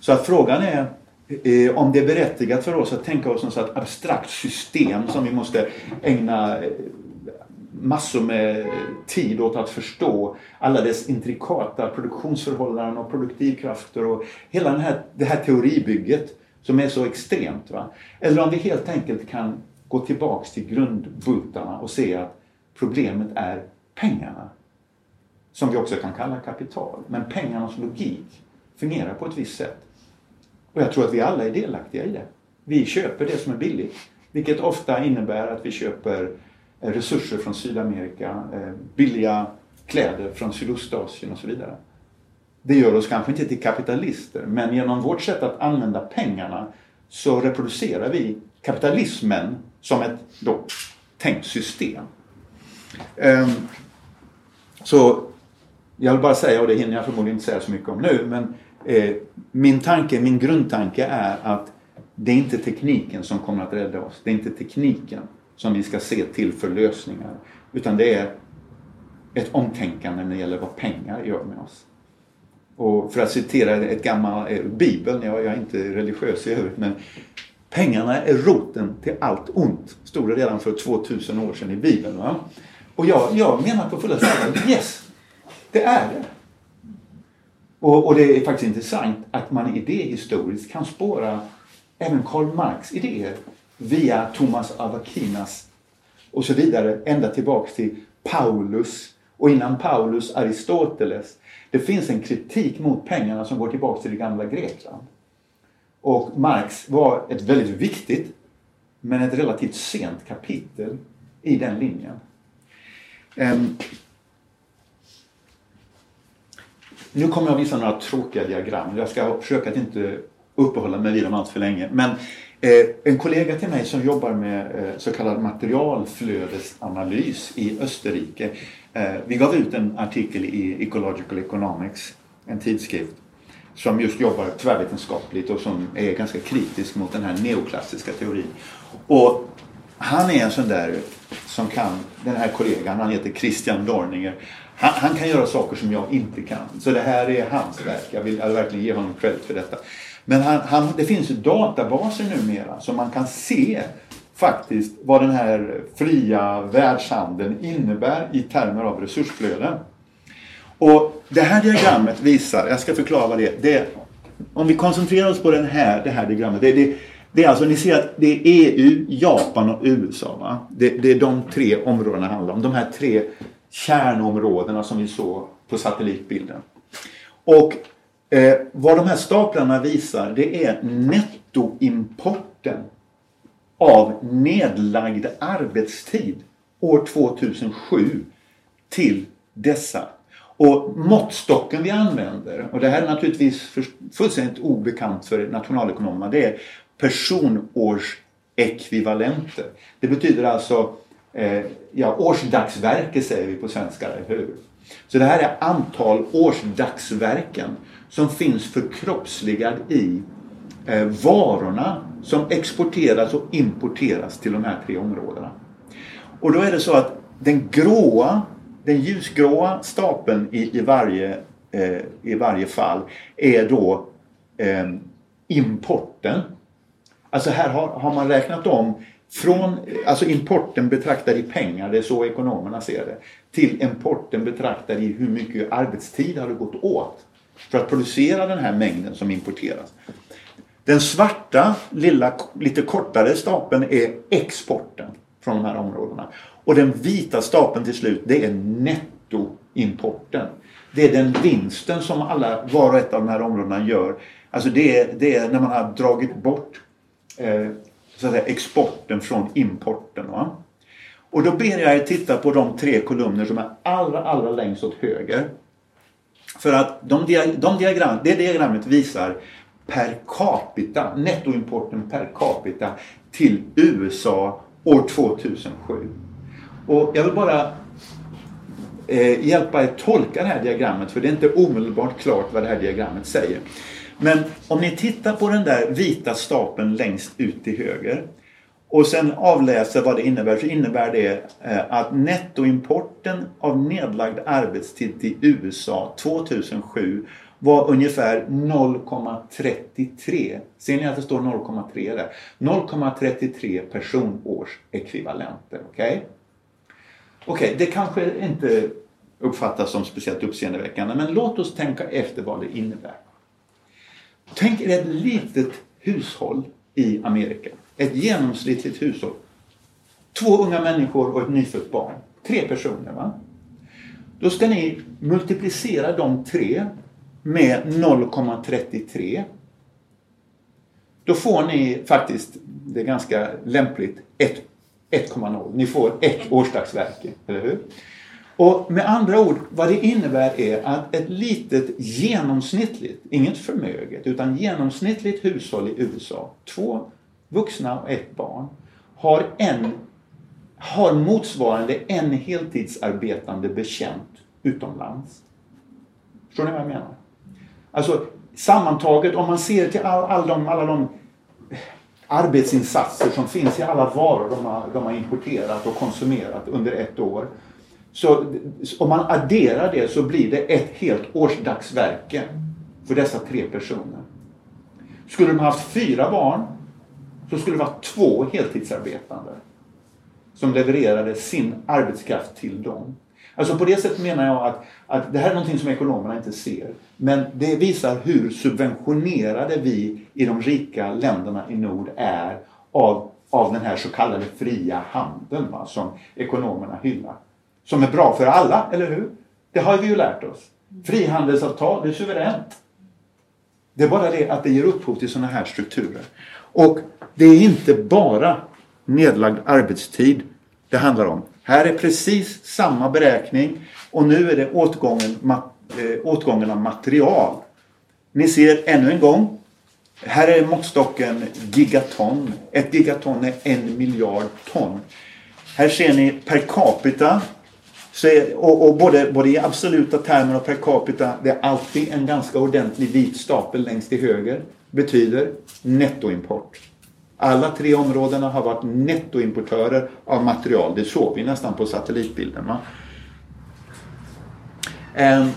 Så att frågan är eh, om det är berättigat för oss att tänka oss något abstrakt system som vi måste ägna eh, massor med tid åt att förstå alla dess intrikata produktionsförhållanden och produktivkrafter och hela den här, det här teoribygget som är så extremt. Va? Eller om vi helt enkelt kan gå tillbaks till grundbultarna och se att problemet är pengarna. som vi också kan kalla kapital. Men pengarnas logik fungerar på ett visst sätt. Och jag tror att vi alla är delaktiga i det. Vi köper det som är billigt. Vilket ofta innebär att vi köper Eh, resurser från Sydamerika, eh, billiga kläder från Sydostasien och så vidare. Det gör oss kanske inte till kapitalister, men genom vårt sätt att använda pengarna så reproducerar vi kapitalismen som ett då, tänkt system. Ehm, så jag vill bara säga, och det hinner jag förmodligen inte säga så mycket om nu, men eh, min tanke, min grundtanke är att det är inte tekniken som kommer att rädda oss. Det är inte tekniken som vi ska se till för lösningar. Utan det är ett omtänkande när det gäller vad pengar gör med oss. Och för att citera ett gammalt eh, Bibeln, jag, är inte religiös i övrigt, men pengarna är roten till allt ont. Stod det redan för 2000 år sedan i Bibeln. Va? Och jag, jag menar på fulla allvar, yes, det är det. Och, och, det är faktiskt intressant att man idéhistoriskt kan spåra även Karl Marx idéer via Thomas av Aquinas och så vidare ända tillbaks till Paulus och innan Paulus Aristoteles. Det finns en kritik mot pengarna som går tillbaks till det gamla Grekland. Och Marx var ett väldigt viktigt men ett relativt sent kapitel i den linjen. Um, nu kommer jag visa några tråkiga diagram. Jag ska försöka att inte uppehålla mig vid dem allt för länge. Men Eh, en kollega till mig som jobbar med eh, så kallad materialflödesanalys i Österrike. Eh, vi gav ut en artikel i Ecological Economics, en tidskrift som just jobbar tvärvetenskapligt och som är ganska kritisk mot den här neoklassiska teorin. Och han är en sån där som kan, den här kollegan, han heter Christian Dorninger. Han, han, kan göra saker som jag inte kan. Så det här är hans verk. Jag vill, jag vill verkligen ge honom credit för detta. Men han, han, det finns ju databaser numera som man kan se faktiskt vad den här fria världshandeln innebär i termer av resursflöden. Och det här diagrammet visar, jag ska förklara vad det är. Det, om vi koncentrerar oss på den här, det här diagrammet. Det, det, det är alltså, ni ser att det är EU, Japan och USA. Va? Det, det är de tre områdena det handlar om. De här tre kärnområdena som vi såg på satellitbilden. Och eh, vad de här staplarna visar det är nettoimporten av nedlagd arbetstid år 2007 till dessa. Och måttstocken vi använder, och det här är naturligtvis fullständigt obekant för nationalekonomerna, det är personårsekvivalenter. Det betyder alltså eh, ja, årsdagsverke säger vi på svenska, eller hur? Så det här är antal årsdagsverken som finns förkroppsligad i eh, varorna som exporteras och importeras till de här tre områdena. Och då är det så att den gråa, den ljusgråa stapeln i, i, varje, eh, i varje fall är då eh, importen. Alltså här har, har man räknat om från alltså importen betraktad i pengar, det är så ekonomerna ser det, till importen betraktad i hur mycket arbetstid har det gått åt för att producera den här mängden som importeras. Den svarta, lilla, lite kortare stapeln är exporten från de här områdena. Och den vita stapeln till slut, det är nettoimporten. Det är den vinsten som alla, var och ett av de här områdena gör. Alltså det är, det är när man har dragit bort eh, så att säga, exporten från importen. Va? Och då ber jag er titta på de tre kolumner som är allra, allra längst åt höger. För att de, de diagram, det diagrammet visar per capita, nettoimporten per capita till USA år 2007. Och jag vill bara eh, hjälpa er tolka det här diagrammet för det är inte omedelbart klart vad det här diagrammet säger. Men om ni tittar på den där vita stapeln längst ut till höger och sen avläser vad det innebär så innebär det eh, att nettoimporten av nedlagd arbetstid till USA 2007 var ungefär 0,33. Ser ni att det står 0,3 där? 0,33 personårsekvivalenter. Okej? Okay? Okay, det kanske inte uppfattas som speciellt uppseendeväckande men låt oss tänka efter vad det innebär. Tänk er ett litet hushåll i Amerika. Ett genomsnittligt hushåll. Två unga människor och ett nyfött barn. Tre personer. va? Då ska ni multiplicera de tre med 0,33. Då får ni faktiskt, det är ganska lämpligt, 1,0. Ni får ett årsdagsverke, eller hur? Och med andra ord, vad det innebär är att ett litet genomsnittligt, inget förmöget, utan genomsnittligt hushåll i USA, två vuxna och ett barn, har, en, har motsvarande en heltidsarbetande bekänt utomlands. Förstår ni vad jag menar? Alltså sammantaget, om man ser till all, all de, alla de eh, arbetsinsatser som finns i alla varor de har, de har importerat och konsumerat under ett år. Så om man adderar det så blir det ett helt årsdagsverke för dessa tre personer. Skulle de haft fyra barn så skulle det vara två heltidsarbetande som levererade sin arbetskraft till dem. Alltså på det sättet menar jag att, att det här är någonting som ekonomerna inte ser. Men det visar hur subventionerade vi i de rika länderna i nord är av, av den här så kallade fria handeln va, som ekonomerna hyllar. Som är bra för alla, eller hur? Det har vi ju lärt oss. Frihandelsavtal, det är suveränt. Det är bara det att det ger upphov till sådana här strukturer. Och det är inte bara nedlagd arbetstid det handlar om. Här är precis samma beräkning och nu är det åtgången, äh, åtgången av material. Ni ser ännu en gång. Här är måttstocken gigaton. Ett gigaton är en miljard ton. Här ser ni per capita. Så är, och, och både, både i absoluta termer och per capita. Det är alltid en ganska ordentlig vit stapel längst till höger. Betyder nettoimport. Alla tre områdena har varit nettoimportörer av material. Det såg vi nästan på satellitbilden. Va? Ehm,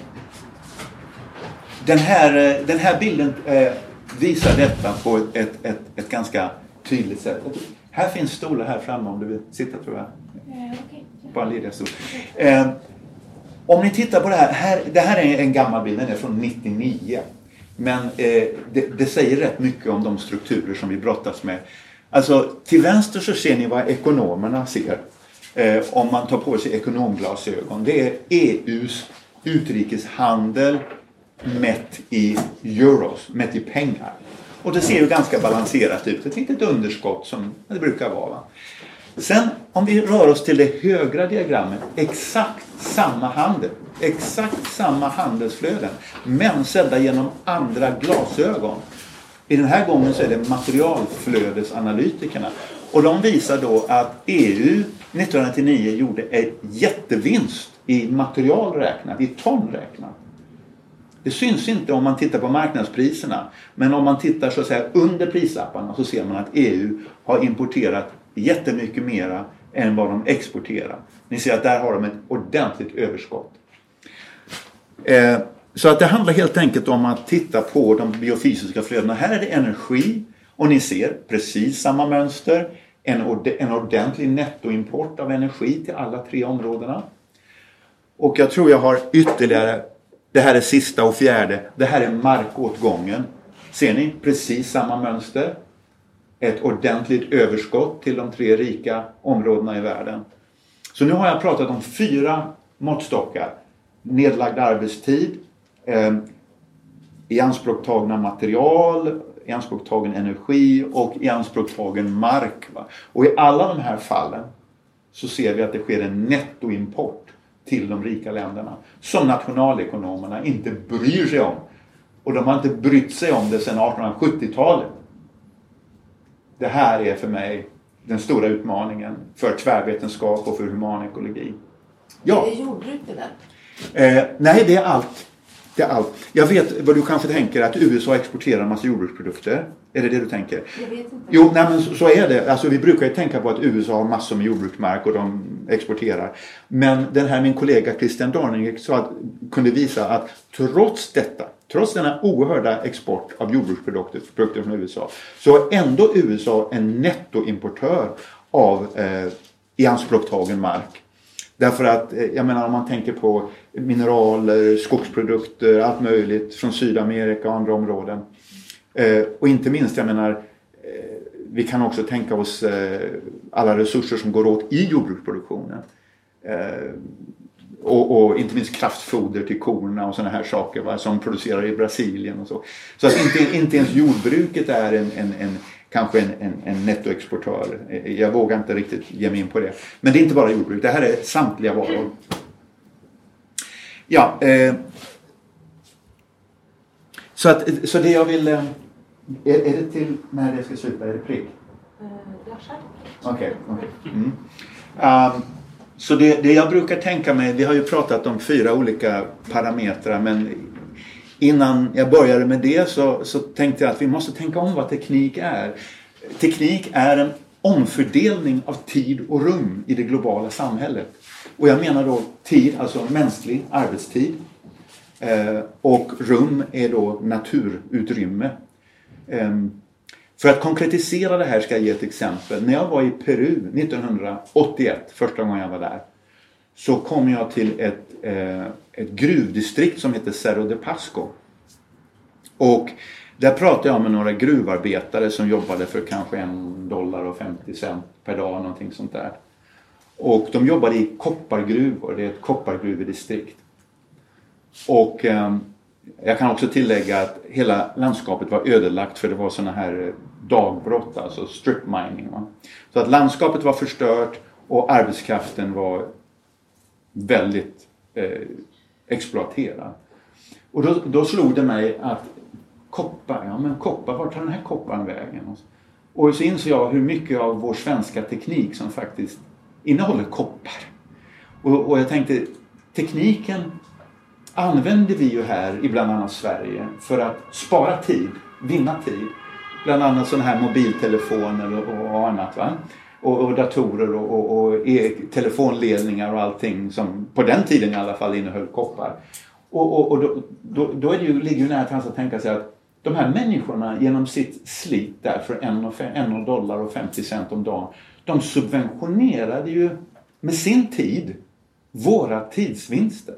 den, här, den här bilden eh, visar detta på ett, ett, ett ganska tydligt sätt. Här finns stolar här framme om du vill sitta tror jag. Bara lediga stolar. Ehm, om ni tittar på det här, här, det här är en gammal bild, den är från 99. Men eh, det, det, säger rätt mycket om de strukturer som vi brottas med. Alltså till vänster så ser ni vad ekonomerna ser. Eh, om man tar på sig ekonomglasögon. Det är EUs utrikeshandel mätt i euros, mätt i pengar. Och det ser ju ganska balanserat ut. Ett litet underskott som det brukar vara. Sen om vi rör oss till det högra diagrammet, exakt samma handel. Exakt samma handelsflöden, men sedda genom andra glasögon. I den här gången så är det materialflödesanalytikerna. Och de visar då att EU 1999 gjorde en jättevinst i material räknat, i ton räknat. Det syns inte om man tittar på marknadspriserna. Men om man tittar så att säga under prislapparna så ser man att EU har importerat jättemycket mera än vad de exporterar. Ni ser att där har de ett ordentligt överskott. Eh, så att det handlar helt enkelt om att titta på de biofysiska flödena. Här är det energi och ni ser precis samma mönster. En, ord en ordentlig nettoimport av energi till alla tre områdena. Och jag tror jag har ytterligare, det här är sista och fjärde, det här är markåtgången. Ser ni? Precis samma mönster. Ett ordentligt överskott till de tre rika områdena i världen. Så nu har jag pratat om fyra måttstockar. Nedlagd arbetstid, eh, ianspråktagna material, ianspråktagen energi och ianspråktagen mark. Va? Och i alla de här fallen så ser vi att det sker en nettoimport till de rika länderna som nationalekonomerna inte bryr sig om. Och de har inte brytt sig om det sedan 1870-talet. Det här är för mig den stora utmaningen för tvärvetenskap och för humanekologi. Ja. Är det jordbruk det där? Eh, nej, det är allt. Det är allt. Jag vet vad du kanske tänker att USA exporterar en massa jordbruksprodukter. Är det det du tänker? Jag vet inte. Jo, nej, men så, så, är det. Alltså, vi brukar ju tänka på att USA har massor med jordbruksmark och de exporterar. Men den här min kollega Christian Darning kunde visa att trots detta, trots denna oerhörda export av jordbruksprodukter från USA, så är ändå USA en nettoimportör av eh, ianspråktagen mark. Därför att, eh, jag menar om man tänker på mineraler, skogsprodukter, allt möjligt från Sydamerika och andra områden. Eh, och inte minst, jag menar, eh, vi kan också tänka oss alla resurser som går åt i jordbruksproduktionen. och, och, inte minst kraftfoder till korna och sådana här saker va, som producerar i Brasilien och så. Så att inte, inte ens jordbruket är en, en, en kanske en, en, en nettoexportör. Jag vågar inte riktigt ge mig in på det. Men det är inte bara jordbruk, det här är samtliga varor. Ja, eh, så, att, så det jag vill... Eh, är, är det till när det ska sluta? Är det prick? Uh, Okej. Okay, okay. mm. um, så det, det jag brukar tänka mig, vi har ju pratat om fyra olika parametrar men innan jag började med det så, så tänkte jag att vi måste tänka om vad teknik är. Teknik är en omfördelning av tid och rum i det globala samhället. Och jag menar då tid, alltså mänsklig arbetstid. Eh, och rum är då naturutrymme. Eh, för att konkretisera det här ska jag ge ett exempel. När jag var i Peru 1981, första gången jag var där, så kom jag till ett, eh, ett gruvdistrikt som heter Cerro de Pasco. Och där pratade jag med några gruvarbetare som jobbade för kanske en dollar och 50 cent per dag, någonting sånt där. Och de jobbade i koppargruvor, det är ett koppargruvedistrikt. Och eh, jag kan också tillägga att hela landskapet var ödelagt för det var sådana här dagbrott, alltså strip mining. Va? Så att landskapet var förstört och arbetskraften var väldigt eh, exploaterad. Och då, då slog det mig att koppar, ja men koppar, vart tar den här kopparn vägen? Och så inser jag hur mycket av vår svenska teknik som faktiskt innehåller koppar. Och, och jag tänkte, tekniken använder vi ju här i bland annat Sverige för att spara tid, vinna tid. Bland annat sådana här mobiltelefoner och, och annat. Va? Och, och datorer och, och, och e telefonledningar och allting som på den tiden i alla fall innehöll koppar. Och, och, då, då, då är det ju, ligger ju nära till att tänka sig att de här människorna genom sitt slit där för en, och fem, en dollar och 50 cent om dagen. De subventionerade ju med sin tid våra tidsvinster.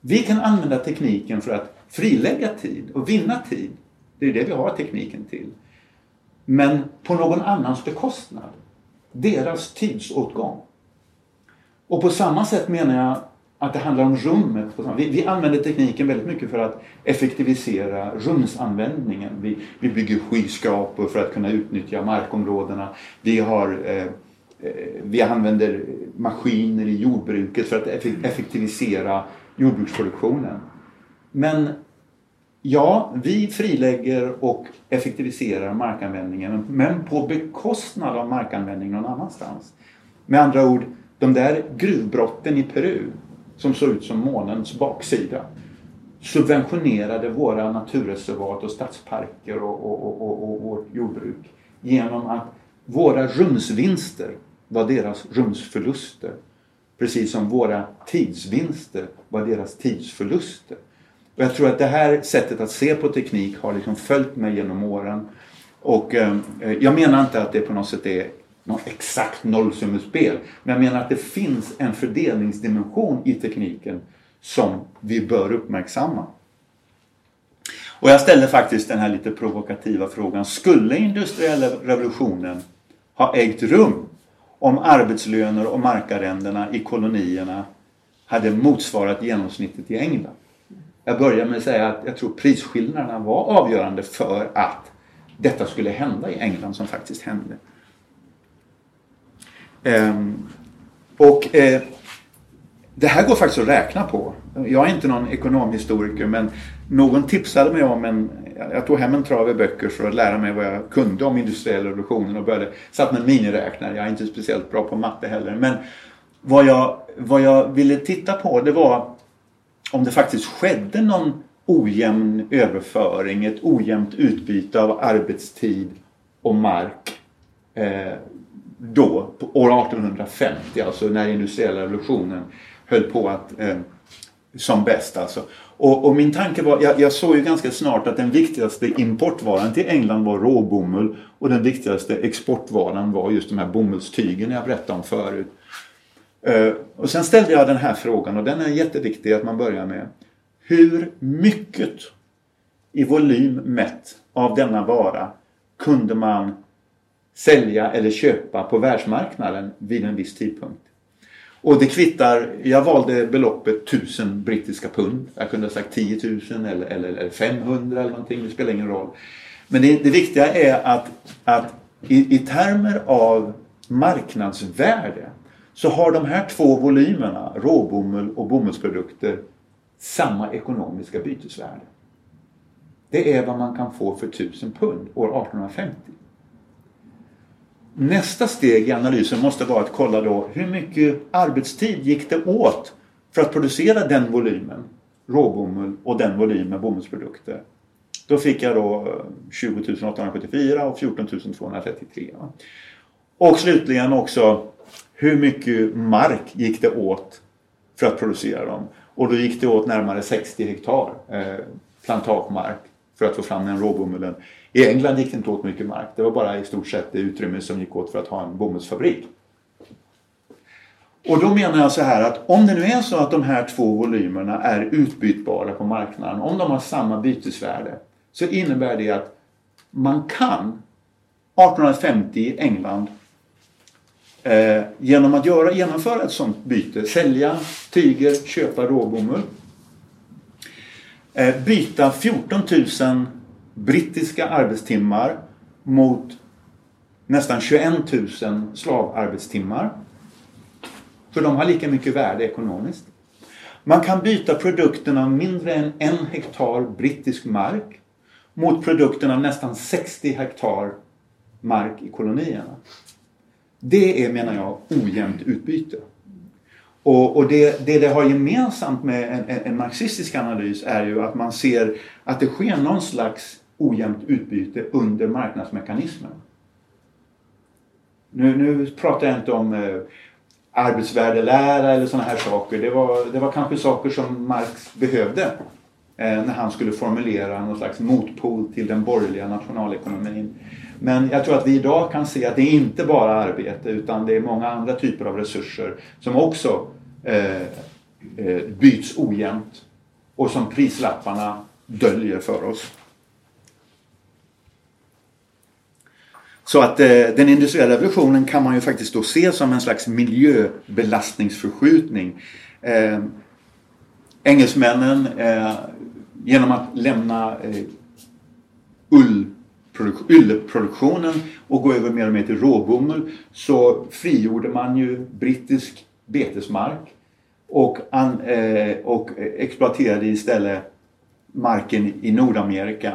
Vi kan använda tekniken för att frilägga tid och vinna tid. Det är det vi har tekniken till. Men på någon annans bekostnad. Deras tidsåtgång. Och på samma sätt menar jag att det handlar om rummet. Vi, vi använder tekniken väldigt mycket för att effektivisera rumsanvändningen. Vi, vi bygger skyskrapor för att kunna utnyttja markområdena. Vi, har, eh, eh vi använder maskiner i jordbruket för att effektivisera jordbruksproduktionen. Men ja, vi frilägger och effektiviserar markanvändningen men på bekostnad av markanvändning någon annanstans. Med andra ord, de där gruvbrotten i Peru som såg ut som månens baksida subventionerade våra naturreservat och stadsparker och, och, och, och, vårt jordbruk genom att våra rumsvinster var deras rumsförluster. Precis som våra tidsvinster var deras tidsförluster. Och jag tror att det här sättet att se på teknik har liksom följt mig genom åren. Och eh, eh, jag menar inte att det på något sätt är något exakt nollsummespel. Men jag menar att det finns en fördelningsdimension i tekniken som vi bör uppmärksamma. Och jag ställde faktiskt den här lite provokativa frågan. Skulle industriella revolutionen ha ägt rum om arbetslöner och markarrendena i kolonierna hade motsvarat genomsnittet i England? Jag börjar med att säga att jag tror prisskillnaderna var avgörande för att detta skulle hända i England som faktiskt hände. Ehm, och eh, det här går faktiskt att räkna på. Jag är inte någon ekonomhistoriker men någon tipsade mig om en, jag tog hem en trave böcker för att lära mig vad jag kunde om industriella revolutionen och började, satt med en miniräknare. Jag är inte speciellt bra på matte heller. Men vad jag, vad jag ville titta på det var om det faktiskt skedde någon ojämn överföring, ett ojämnt utbyte av arbetstid och mark eh, då, på år 1850, alltså när industriella revolutionen höll på att eh, som bäst alltså. Och, och, min tanke var, jag, jag, såg ju ganska snart att den viktigaste importvaran till England var råbomull och den viktigaste exportvaran var just de här bomullstygen jag berättade om förut. Eh, och sen ställde jag den här frågan och den är jätteviktig att man börjar med. Hur mycket i volym mätt av denna vara kunde man sälja eller köpa på världsmarknaden vid en viss tidpunkt. Och det kvittar, jag valde beloppet 1000 brittiska pund. Jag kunde ha sagt 10 000 eller, eller, eller 500 eller någonting, det spelar ingen roll. Men det, det viktiga är att, att i, i termer av marknadsvärde så har de här två volymerna, råbomull och bomullsprodukter, samma ekonomiska bytesvärde. Det är vad man kan få för 1000 pund år 1850. Nästa steg i analysen måste vara att kolla då hur mycket arbetstid gick det åt för att producera den volymen råbomull och den volymen bomullsprodukter. Då fick jag då eh, 20 874 och 14 233. Och slutligen också hur mycket mark gick det åt för att producera dem? Och då gick det åt närmare 60 hektar eh, plantagemark för att få fram den råbomullen. I England gick det inte åt mycket mark. Det var bara i stort sett det utrymme som gick åt för att ha en bomullsfabrik. Och då menar jag så här att om det nu är så att de här två volymerna är utbytbara på marknaden, om de har samma bytesvärde, så innebär det att man kan 1850 i England eh, genom att göra, genomföra ett sådant byte, sälja tyger, köpa råbomull, eh, byta 14 000 brittiska arbetstimmar mot nästan 21 000 slavarbetstimmar. För de har lika mycket värde ekonomiskt. Man kan byta produkten av mindre än en hektar brittisk mark mot produkten av nästan 60 hektar mark i kolonierna. Det är, menar jag, ojämnt utbyte. Och, och det, det, det har gemensamt med en, en, en, marxistisk analys är ju att man ser att det sker någon slags ojämnt utbyte under marknadsmekanismen. Nu, nu pratar jag inte om eh, arbetsvärdelära eller sådana här saker. Det var, det var kanske saker som Marx behövde eh, när han skulle formulera någon slags motpol till den borgerliga nationalekonomin. Men jag tror att vi idag kan se att det är inte bara arbete utan det är många andra typer av resurser som också eh, eh, byts ojämnt och som prislapparna döljer för oss. Så att eh, den industriella revolutionen kan man ju faktiskt då se som en slags miljöbelastningsförskjutning. Eh, engelsmännen eh, genom att lämna eh, ull ylleproduktionen och gå över mer och mer till råbomull så frigjorde man ju brittisk betesmark och, an, eh, och eh, exploaterade istället marken i Nordamerika.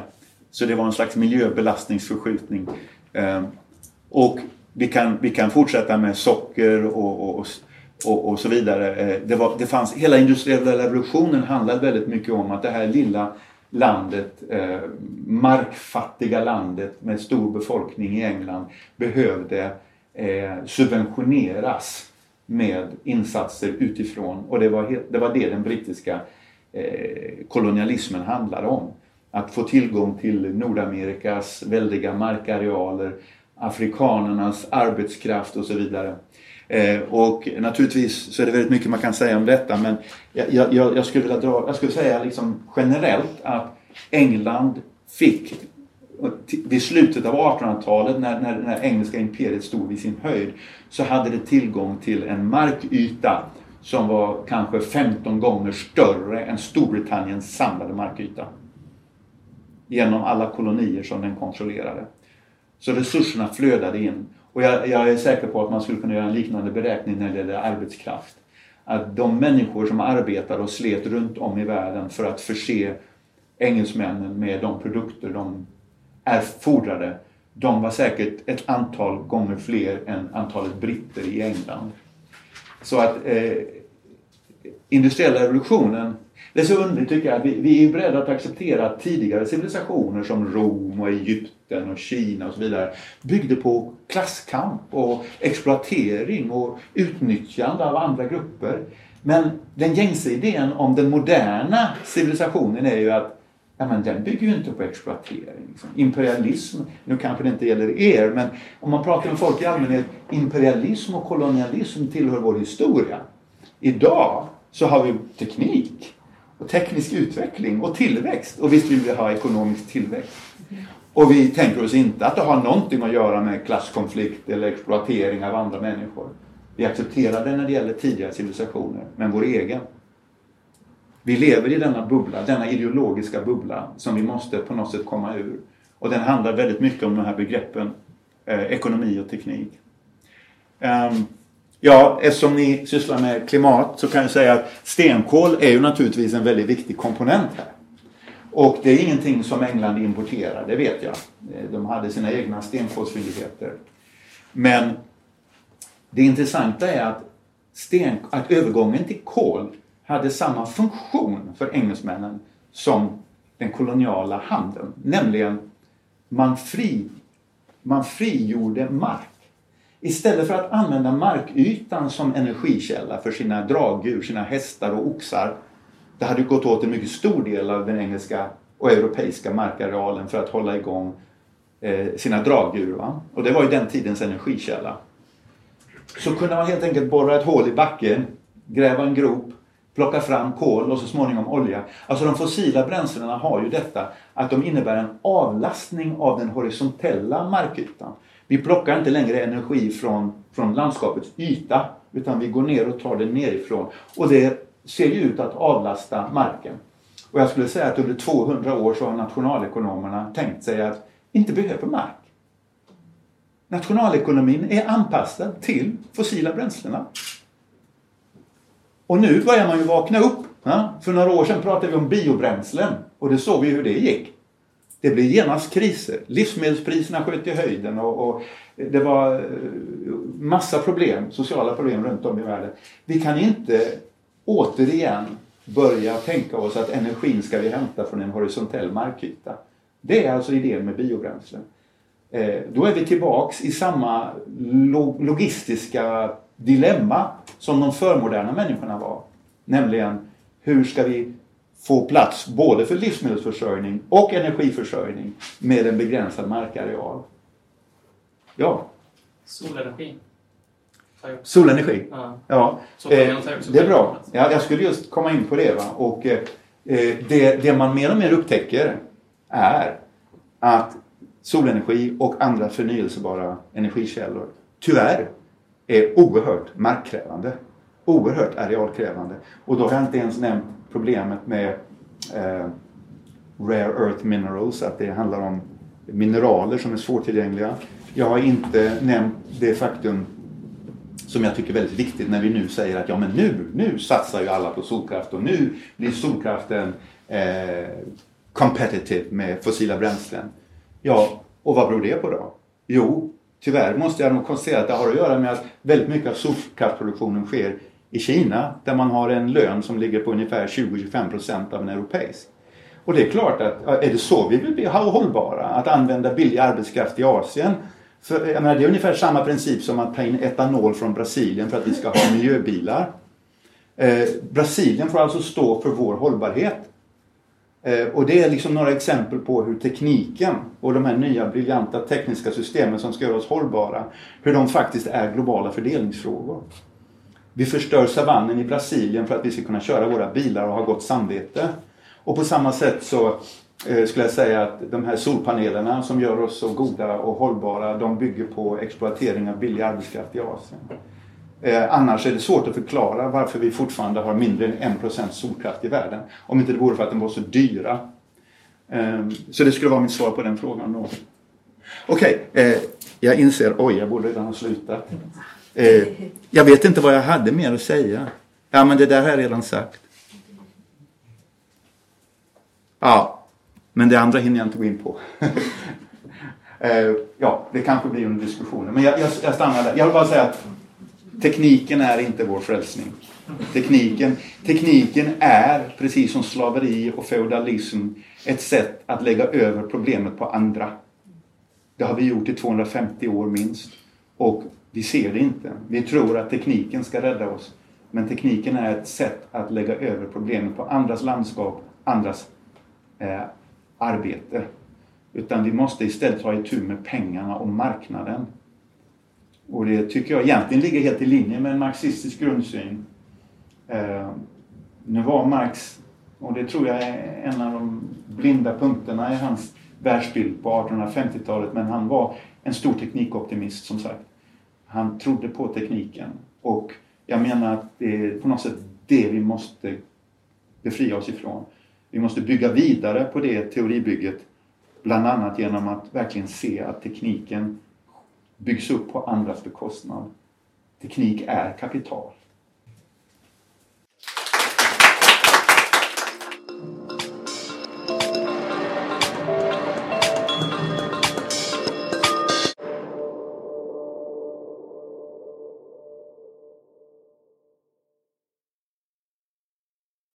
Så det var en slags miljöbelastningsförskjutning. Eh, och vi kan, vi kan fortsätta med socker och, och, och, och så vidare. Eh, det, var, det fanns, hela industriella revolutionen handlade väldigt mycket om att det här lilla landet, eh, markfattiga landet med stor befolkning i England behövde eh, subventioneras med insatser utifrån och det var, det var det den brittiska eh, kolonialismen handlade om. Att få tillgång till Nordamerikas väldiga markarealer, afrikanernas arbetskraft och så vidare. Eh, och naturligtvis så är det väldigt mycket man kan säga om detta men jag, jag, jag skulle vilja dra, jag skulle säga liksom generellt att England fick vid slutet av 1800-talet när, när, när engelska imperiet stod vid sin höjd så hade det tillgång till en markyta som var kanske 15 gånger större än Storbritanniens samlade markyta. Genom alla kolonier som den kontrollerade. Så resurserna flödade in och jag, jag, är säker på att man skulle kunna göra en liknande beräkning när det gäller arbetskraft. Att de människor som arbetade och slet runt om i världen för att förse engelsmännen med de produkter de erfordrade, de var säkert ett antal gånger fler än antalet britter i England. Så att eh, industriella revolutionen det är så underligt tycker jag att vi, vi är beredda att acceptera att tidigare civilisationer som Rom och Egypten och Kina och så vidare byggde på klasskamp och exploatering och utnyttjande av andra grupper. Men den gängse idén om den moderna civilisationen är ju att ja, men den bygger ju inte på exploatering. Liksom. Imperialism, nu kanske det inte gäller er, men om man pratar med folk i allmänhet, imperialism och kolonialism tillhör vår historia. Idag så har vi teknik och teknisk utveckling och tillväxt. Och visst vill vi ha ekonomisk tillväxt. Och vi tänker oss inte att det har någonting att göra med klasskonflikt eller exploatering av andra människor. Vi accepterar det när det gäller tidigare civilisationer, men vår egen. Vi lever i denna bubbla, denna ideologiska bubbla som vi måste på något sätt komma ur. Och den handlar väldigt mycket om de här begreppen eh, ekonomi och teknik. Um, ja, eftersom ni sysslar med klimat så kan jag säga att stenkol är ju naturligtvis en väldigt viktig komponent här. Och det är ingenting som England importerar, det vet jag. Eh, de hade sina egna stenkolsfyndigheter. Men det intressanta är att, sten, att övergången till kol hade samma funktion för engelsmännen som den koloniala handeln. Nämligen man, fri, man frigjorde mark. Istället för att använda markytan som energikälla för sina dragdjur, sina hästar och oxar. Det hade gått åt en mycket stor del av den engelska och europeiska markarealen för att hålla igång eh, sina dragdjur. Va? Och det var ju den tidens energikälla. Så kunde man helt enkelt borra ett hål i backen, gräva en grop, plocka fram kol och så småningom olja. Alltså de fossila bränslena har ju detta att de innebär en avlastning av den horisontella markytan. Vi plockar inte längre energi från, från landskapets yta utan vi går ner och tar det nerifrån. Och det ser ju ut att avlasta marken. Och jag skulle säga att under 200 år så har nationalekonomerna tänkt sig att inte behöver mark. Nationalekonomin är anpassad till fossila bränslena. Och nu börjar man ju vakna upp. För några år sedan pratade vi om biobränslen och det såg vi hur det gick. Det blev genast kriser. Livsmedelspriserna sköt i höjden och, och, det var eh, massa problem, sociala problem runt om i världen. Vi kan inte återigen börja tänka oss att energin ska vi hämta från en horisontell markyta. Det är alltså idén med biobränslen. Eh, då är vi tillbaks i samma logistiska dilemma som de förmoderna människorna var. Nämligen, hur ska vi få plats både för livsmedelsförsörjning och energiförsörjning med en begränsad markareal? Ja. Solenergi. Solenergi? Ja. ja. Eh, det är bra. Ja, jag skulle just komma in på det. Va? Och, eh, det, det man mer och mer upptäcker är att solenergi och andra förnyelsebara energikällor tyvärr är oerhört markkrävande. Oerhört arealkrävande. Och då har jag inte ens nämnt problemet med eh, rare earth minerals, att det handlar om mineraler som är svårtillgängliga. Jag har inte nämnt det faktum som jag tycker är väldigt viktigt när vi nu säger att ja men nu, nu satsar ju alla på solkraft och nu blir solkraften eh, competitive med fossila bränslen. Ja, och vad beror det på då? Jo, tyvärr måste jag nog konstatera att det har att göra med att väldigt mycket av solkraftproduktionen sker i Kina där man har en lön som ligger på ungefär 20-25% av en europeisk. Och det är klart att är det så vi vill bli hållbara, att använda billig arbetskraft i Asien för, jag menar, det är ungefär samma princip som att ta in etanol från Brasilien för att vi ska ha miljöbilar. Eh, Brasilien får alltså stå för vår hållbarhet. Eh, och det är liksom några exempel på hur tekniken och de här nya briljanta tekniska systemen som ska göra oss hållbara, hur de faktiskt är globala fördelningsfrågor. Vi förstör savannen i Brasilien för att vi ska kunna köra våra bilar och ha gott samvete. Och på samma sätt så eh, skulle jag säga att de här solpanelerna som gör oss så goda och hållbara, de bygger på exploatering av billig arbetskraft i Asien. Eh, annars är det svårt att förklara varför vi fortfarande har mindre än 1% solkraft i världen. Om inte det vore för att de var så dyra. Eh, så det skulle vara mitt svar på den frågan då. Okej, okay, eh, jag inser, oj jag borde redan ha slutat. Eh, jag vet inte vad jag hade mer att säga. Ja men det där har jag redan sagt. Ja, men det andra hinner jag inte gå in på. (laughs) eh, ja, det kanske blir under diskussionen. Men jag, jag, jag stannar där. Jag vill bara säga att Tekniken är inte vår frälsning. Tekniken, tekniken är, precis som slaveri och feudalism, ett sätt att lägga över problemet på andra. Det har vi gjort i 250 år minst. Och vi ser det inte. Vi tror att tekniken ska rädda oss. Men tekniken är ett sätt att lägga över problemen på andras landskap, andras eh, arbete. Utan vi måste istället ta itu med pengarna och marknaden. Och det tycker jag egentligen ligger helt i linje med en marxistisk grundsyn. Eh, nu var Marx, och det tror jag är en av de blinda punkterna i hans världsbild på 1850-talet, men han var en stor teknikoptimist som sagt. Han trodde på tekniken Och jag menar att det är på något sätt det vi måste befria oss ifrån. Vi måste bygga vidare på det teoribygget bland annat genom att verkligen se att tekniken byggs upp på andras bekostnad. Teknik är kapital.